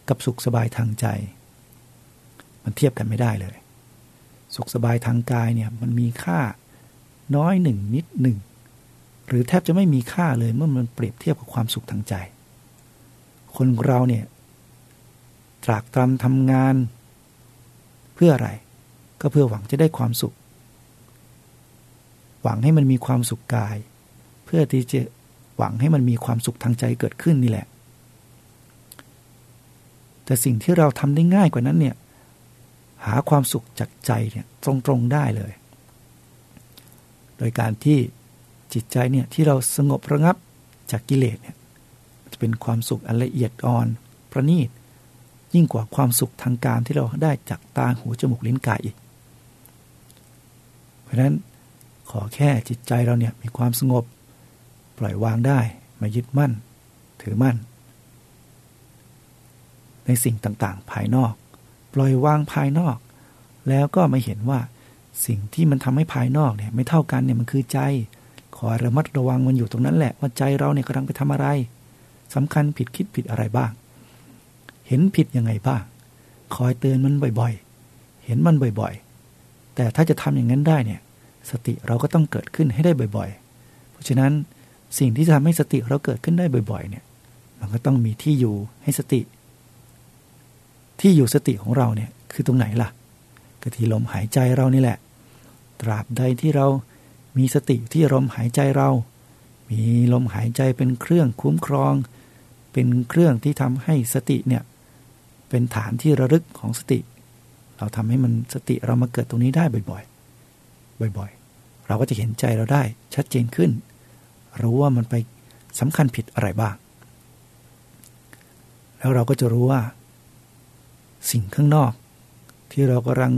กับสุขสบายทางใจ มันเทียบกันไม่ได้เลย สุขสบายทางกายเนี่ยมันมีค่าน้อยหนึ่งนิดหนึ่ง หรือแทบจะไม่มีค่าเลยเมื่อมันเปรียบเทียบกับความสุขทางใจ คนเราเนี่ยตรากตรำทำงาน เพื่ออะไร ก็เพื่อหวังจะได้ความสุข หวังให้มันมีความสุขกาย เพื่อที่จะหวังให้มันมีความสุขทางใจเกิดขึ้นนี่แหละ แต่สิ่งที่เราทำได้ง่ายกว่านั้นเนี่ยหาความสุขจากใจเนี่ยตรงๆได้เลย โดยการที่ จิตใจเนี่ยที่เราสงบระงับจากกิเลสเนี่ยจะเป็นความสุขอันละเอียดอ่อนประณีต ยิ่งกว่าความสุขทางการที่เราได้จากตาหูจมูกลิ้นกายอีก เพราะนั้นขอแค่จิตใจเราเนี่ยมีความสงบปล่อยวางได้ไม่ยึดมั่น ถือมั่น ในสิ่งต่างๆ ภายนอก ปล่อยวางภายนอก แล้วก็มาเห็นว่าสิ่งที่มันทำให้ภายนอกเนี่ยไม่เท่ากันเนี่ยมันคือใจ ขอระมัดระวังมันอยู่ตรงนั้นแหละว่าใจเราเนี่ยกำลังไปทำอะไรสำคัญผิดคิดผิดอะไรบ้าง เห็นผิดยังไงบ้าง คอยเตือนมันบ่อยๆ เห็นมันบ่อยๆ แต่ถ้าจะทำอย่างนั้นได้เนี่ย สติเราก็ต้องเกิดขึ้นให้ได้บ่อยๆ เพราะฉะนั้นสิ่งที่จะทำให้สติเราเกิดขึ้นได้บ่อย ๆ เนี่ย มันก็ต้องมีที่อยู่ให้สติ ที่อยู่สติของเราเนี่ยคือตรงไหนล่ะก็ที่ลมหายใจเรานี่แหละ ตราบใดที่เรา มีสติที่ลมหายใจเรา มีลมหายใจเป็นเครื่องคุ้มครอง เป็นเครื่องที่ทำให้สติเนี่ยเป็นฐานที่ระลึกของสติ เราทำให้มันสติเรามาเกิดตรงนี้ได้บ่อยๆ บ่อยๆ เราก็จะเห็นใจเราได้ชัดเจนขึ้น รู้ว่ามันไปสำคัญผิดอะไรบ้าง แล้วเราก็จะรู้ว่า สิ่งข้างนอก ที่เรากำลัง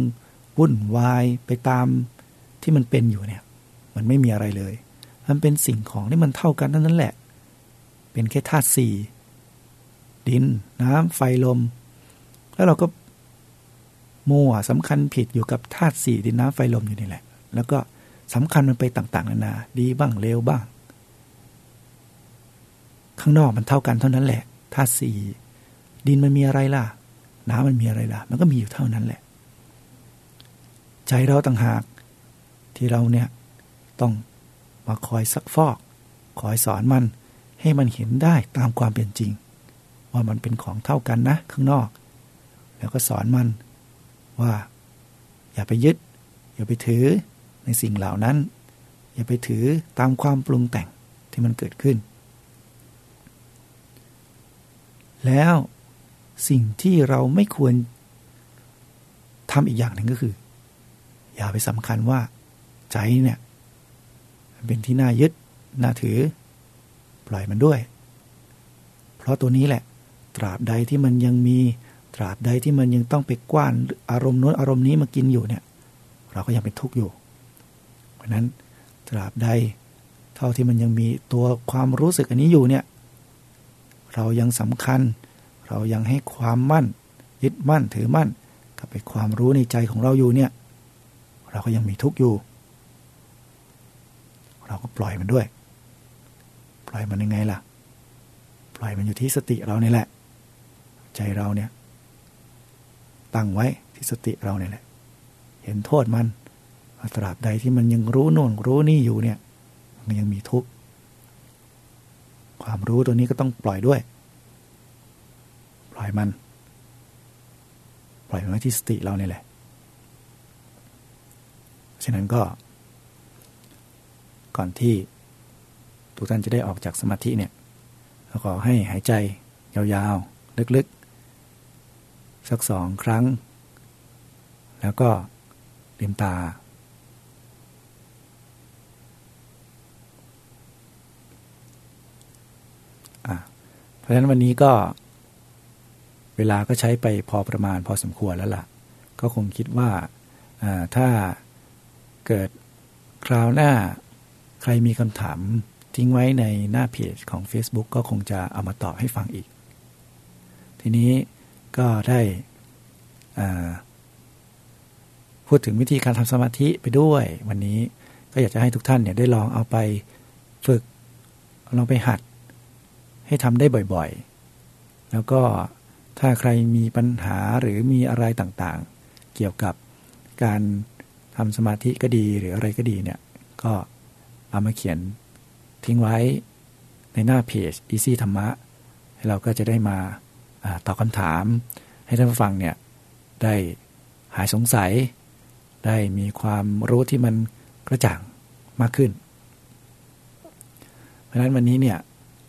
วุ่นวายไปตามที่มันเป็นอยู่เนี่ย มันไม่มีอะไรเลย มันเป็นสิ่งของที่มันเท่ากันนั้นแหละ เป็นแค่ธาตุสี่ดิน น้ำ ไฟ ลม แล้วเราก็มั่วสำคัญผิดอยู่กับธาตุสี่ดินน้ำไฟลมอยู่นี่แหละ แล้วก็สำคัญมันไปต่าง ๆ นานา ดีบ้างเลวบ้าง ข้างนอกมันเท่ากันเท่านั้นแหละธาตุสี่ดินมันมีอะไรล่ะ น้ำมันมีอะไรล่ะ มันก็มีอยู่เท่านั้นแหละ ใจเราต่างหากที่เราเนี่ย ต้องมาคอยซักฟอก คอยสอนมัน ให้มันเห็นได้ตามความเป็นจริง ว่ามันเป็นของเท่ากันนะข้างนอก แล้วก็สอนมันว่า อย่าไปยึด อย่าไปถือในสิ่งเหล่านั้น อย่าไปถือตามความปรุงแต่งที่มันเกิดขึ้น แล้วสิ่งที่เราไม่ควรทำอีกอย่างหนึ่งก็คือ อย่าไปสำคัญว่าใจเนี่ย เป็นที่น่ายึดน่าถือ ปล่อยมันด้วย เพราะตัวนี้แหละ ตราบใดที่มันยังมี ตราบใดที่มันยังต้องไปกว้านอารมณ์โน้นอารมณ์นี้มากินอยู่เนี่ย เราก็ยังเป็นทุกข์อยู่ เพราะนั้นตราบใดเท่าที่มันยังมีตัวความรู้สึกอันนี้อยู่เนี่ย เรายังสำคัญ เรายังให้ความมั่น ยึดมั่นถือมั่น กับไปความรู้ในใจของเราอยู่เนี่ย เราก็ยังมีทุกข์อยู่ เราก็ปล่อยมันด้วย ปล่อยมันยังไงล่ะ ปล่อยมันอยู่ที่สติเราเนี่แหละ ใจเราเนี่ย ตั้งไว้ที่สติเราเนี่ยแหละ เห็นโทษมันตราบใดที่มันยังรู้โน่นรู้นี่อยู่เนี่ย มันยังมีทุกข์ความรู้ตัวนี้ก็ต้องปล่อยด้วย ปล่อยมัน ปล่อยมันไว้ที่สติเราเนี่ยแหละฉะนั้นก็ ก่อนที่ ทุกท่านจะได้ออกจากสมาธิเนี่ยขอให้หายใจยาวๆ ลึกๆ สักสองครั้ง แล้วก็ลืมตา เพราะฉะนั้นวันนี้ก็เวลาก็ใช้ไปพอประมาณพอสมควรแล้วล่ะ ก็คงคิดว่าถ้าเกิดคราวหน้า ใครมีคำถามทิ้งไว้ในหน้าเพจของ Facebook ก็คงจะเอามาตอบให้ฟังอีก ทีนี้ก็ได้พูดถึงวิธีการทำสมาธิไปด้วย วันนี้ก็อยากจะให้ทุกท่านเนี่ยได้ลองเอาไปฝึกลองไปหัด ให้ทำได้บ่อยๆ แล้วก็ถ้าใครมีปัญหาหรือมีอะไรต่างๆ เกี่ยวกับการทำสมาธิก็ดีหรืออะไรก็ดีเนี่ยก็ เอามาเขียนทิ้งไว้ในหน้าเพจ Easy ธรรมะ ให้เราก็จะได้มาตอบคำถาม ให้ท่านผู้ฟังเนี่ยได้หายสงสัย ได้มีความรู้ที่มันกระจ่างมากขึ้น เพราะฉะนั้นวันนี้เนี่ย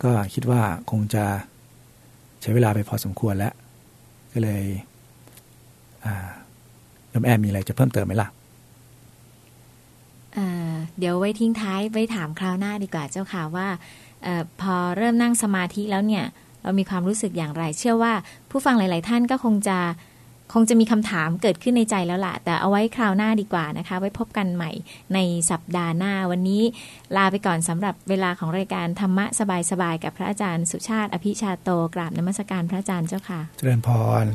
ก็คิดว่าคงจะใช้เวลาไปพอสมควรแล้ว ก็เลยน้ำแอมมีอะไรจะเพิ่มเติมไหมล่ะ เดี๋ยวไว้ทิ้งท้ายไว้ถามคราวหน้าดีกว่าเจ้าค่ะว่าอพอเริ่มนั่งสมาธิแล้วเนี่ย เรามีความรู้สึกอย่างไร เชื่อว่าผู้ฟังหลาย ๆ ท่านก็คงจะคงจะมีคำถามเกิดขึ้นในใจแล้วล่ะ แต่เอาไว้คราวหน้าดีกว่านะคะ ไว้พบกันใหม่ในสัปดาห์หน้า วันนี้ลาไปก่อนสำหรับเวลาของรายการธรรมะสบายๆกับพระอาจารย์สุชาติ อภิชาโตกราบนมัสการพระอาจารย์เจ้าค่ะ เจริญพร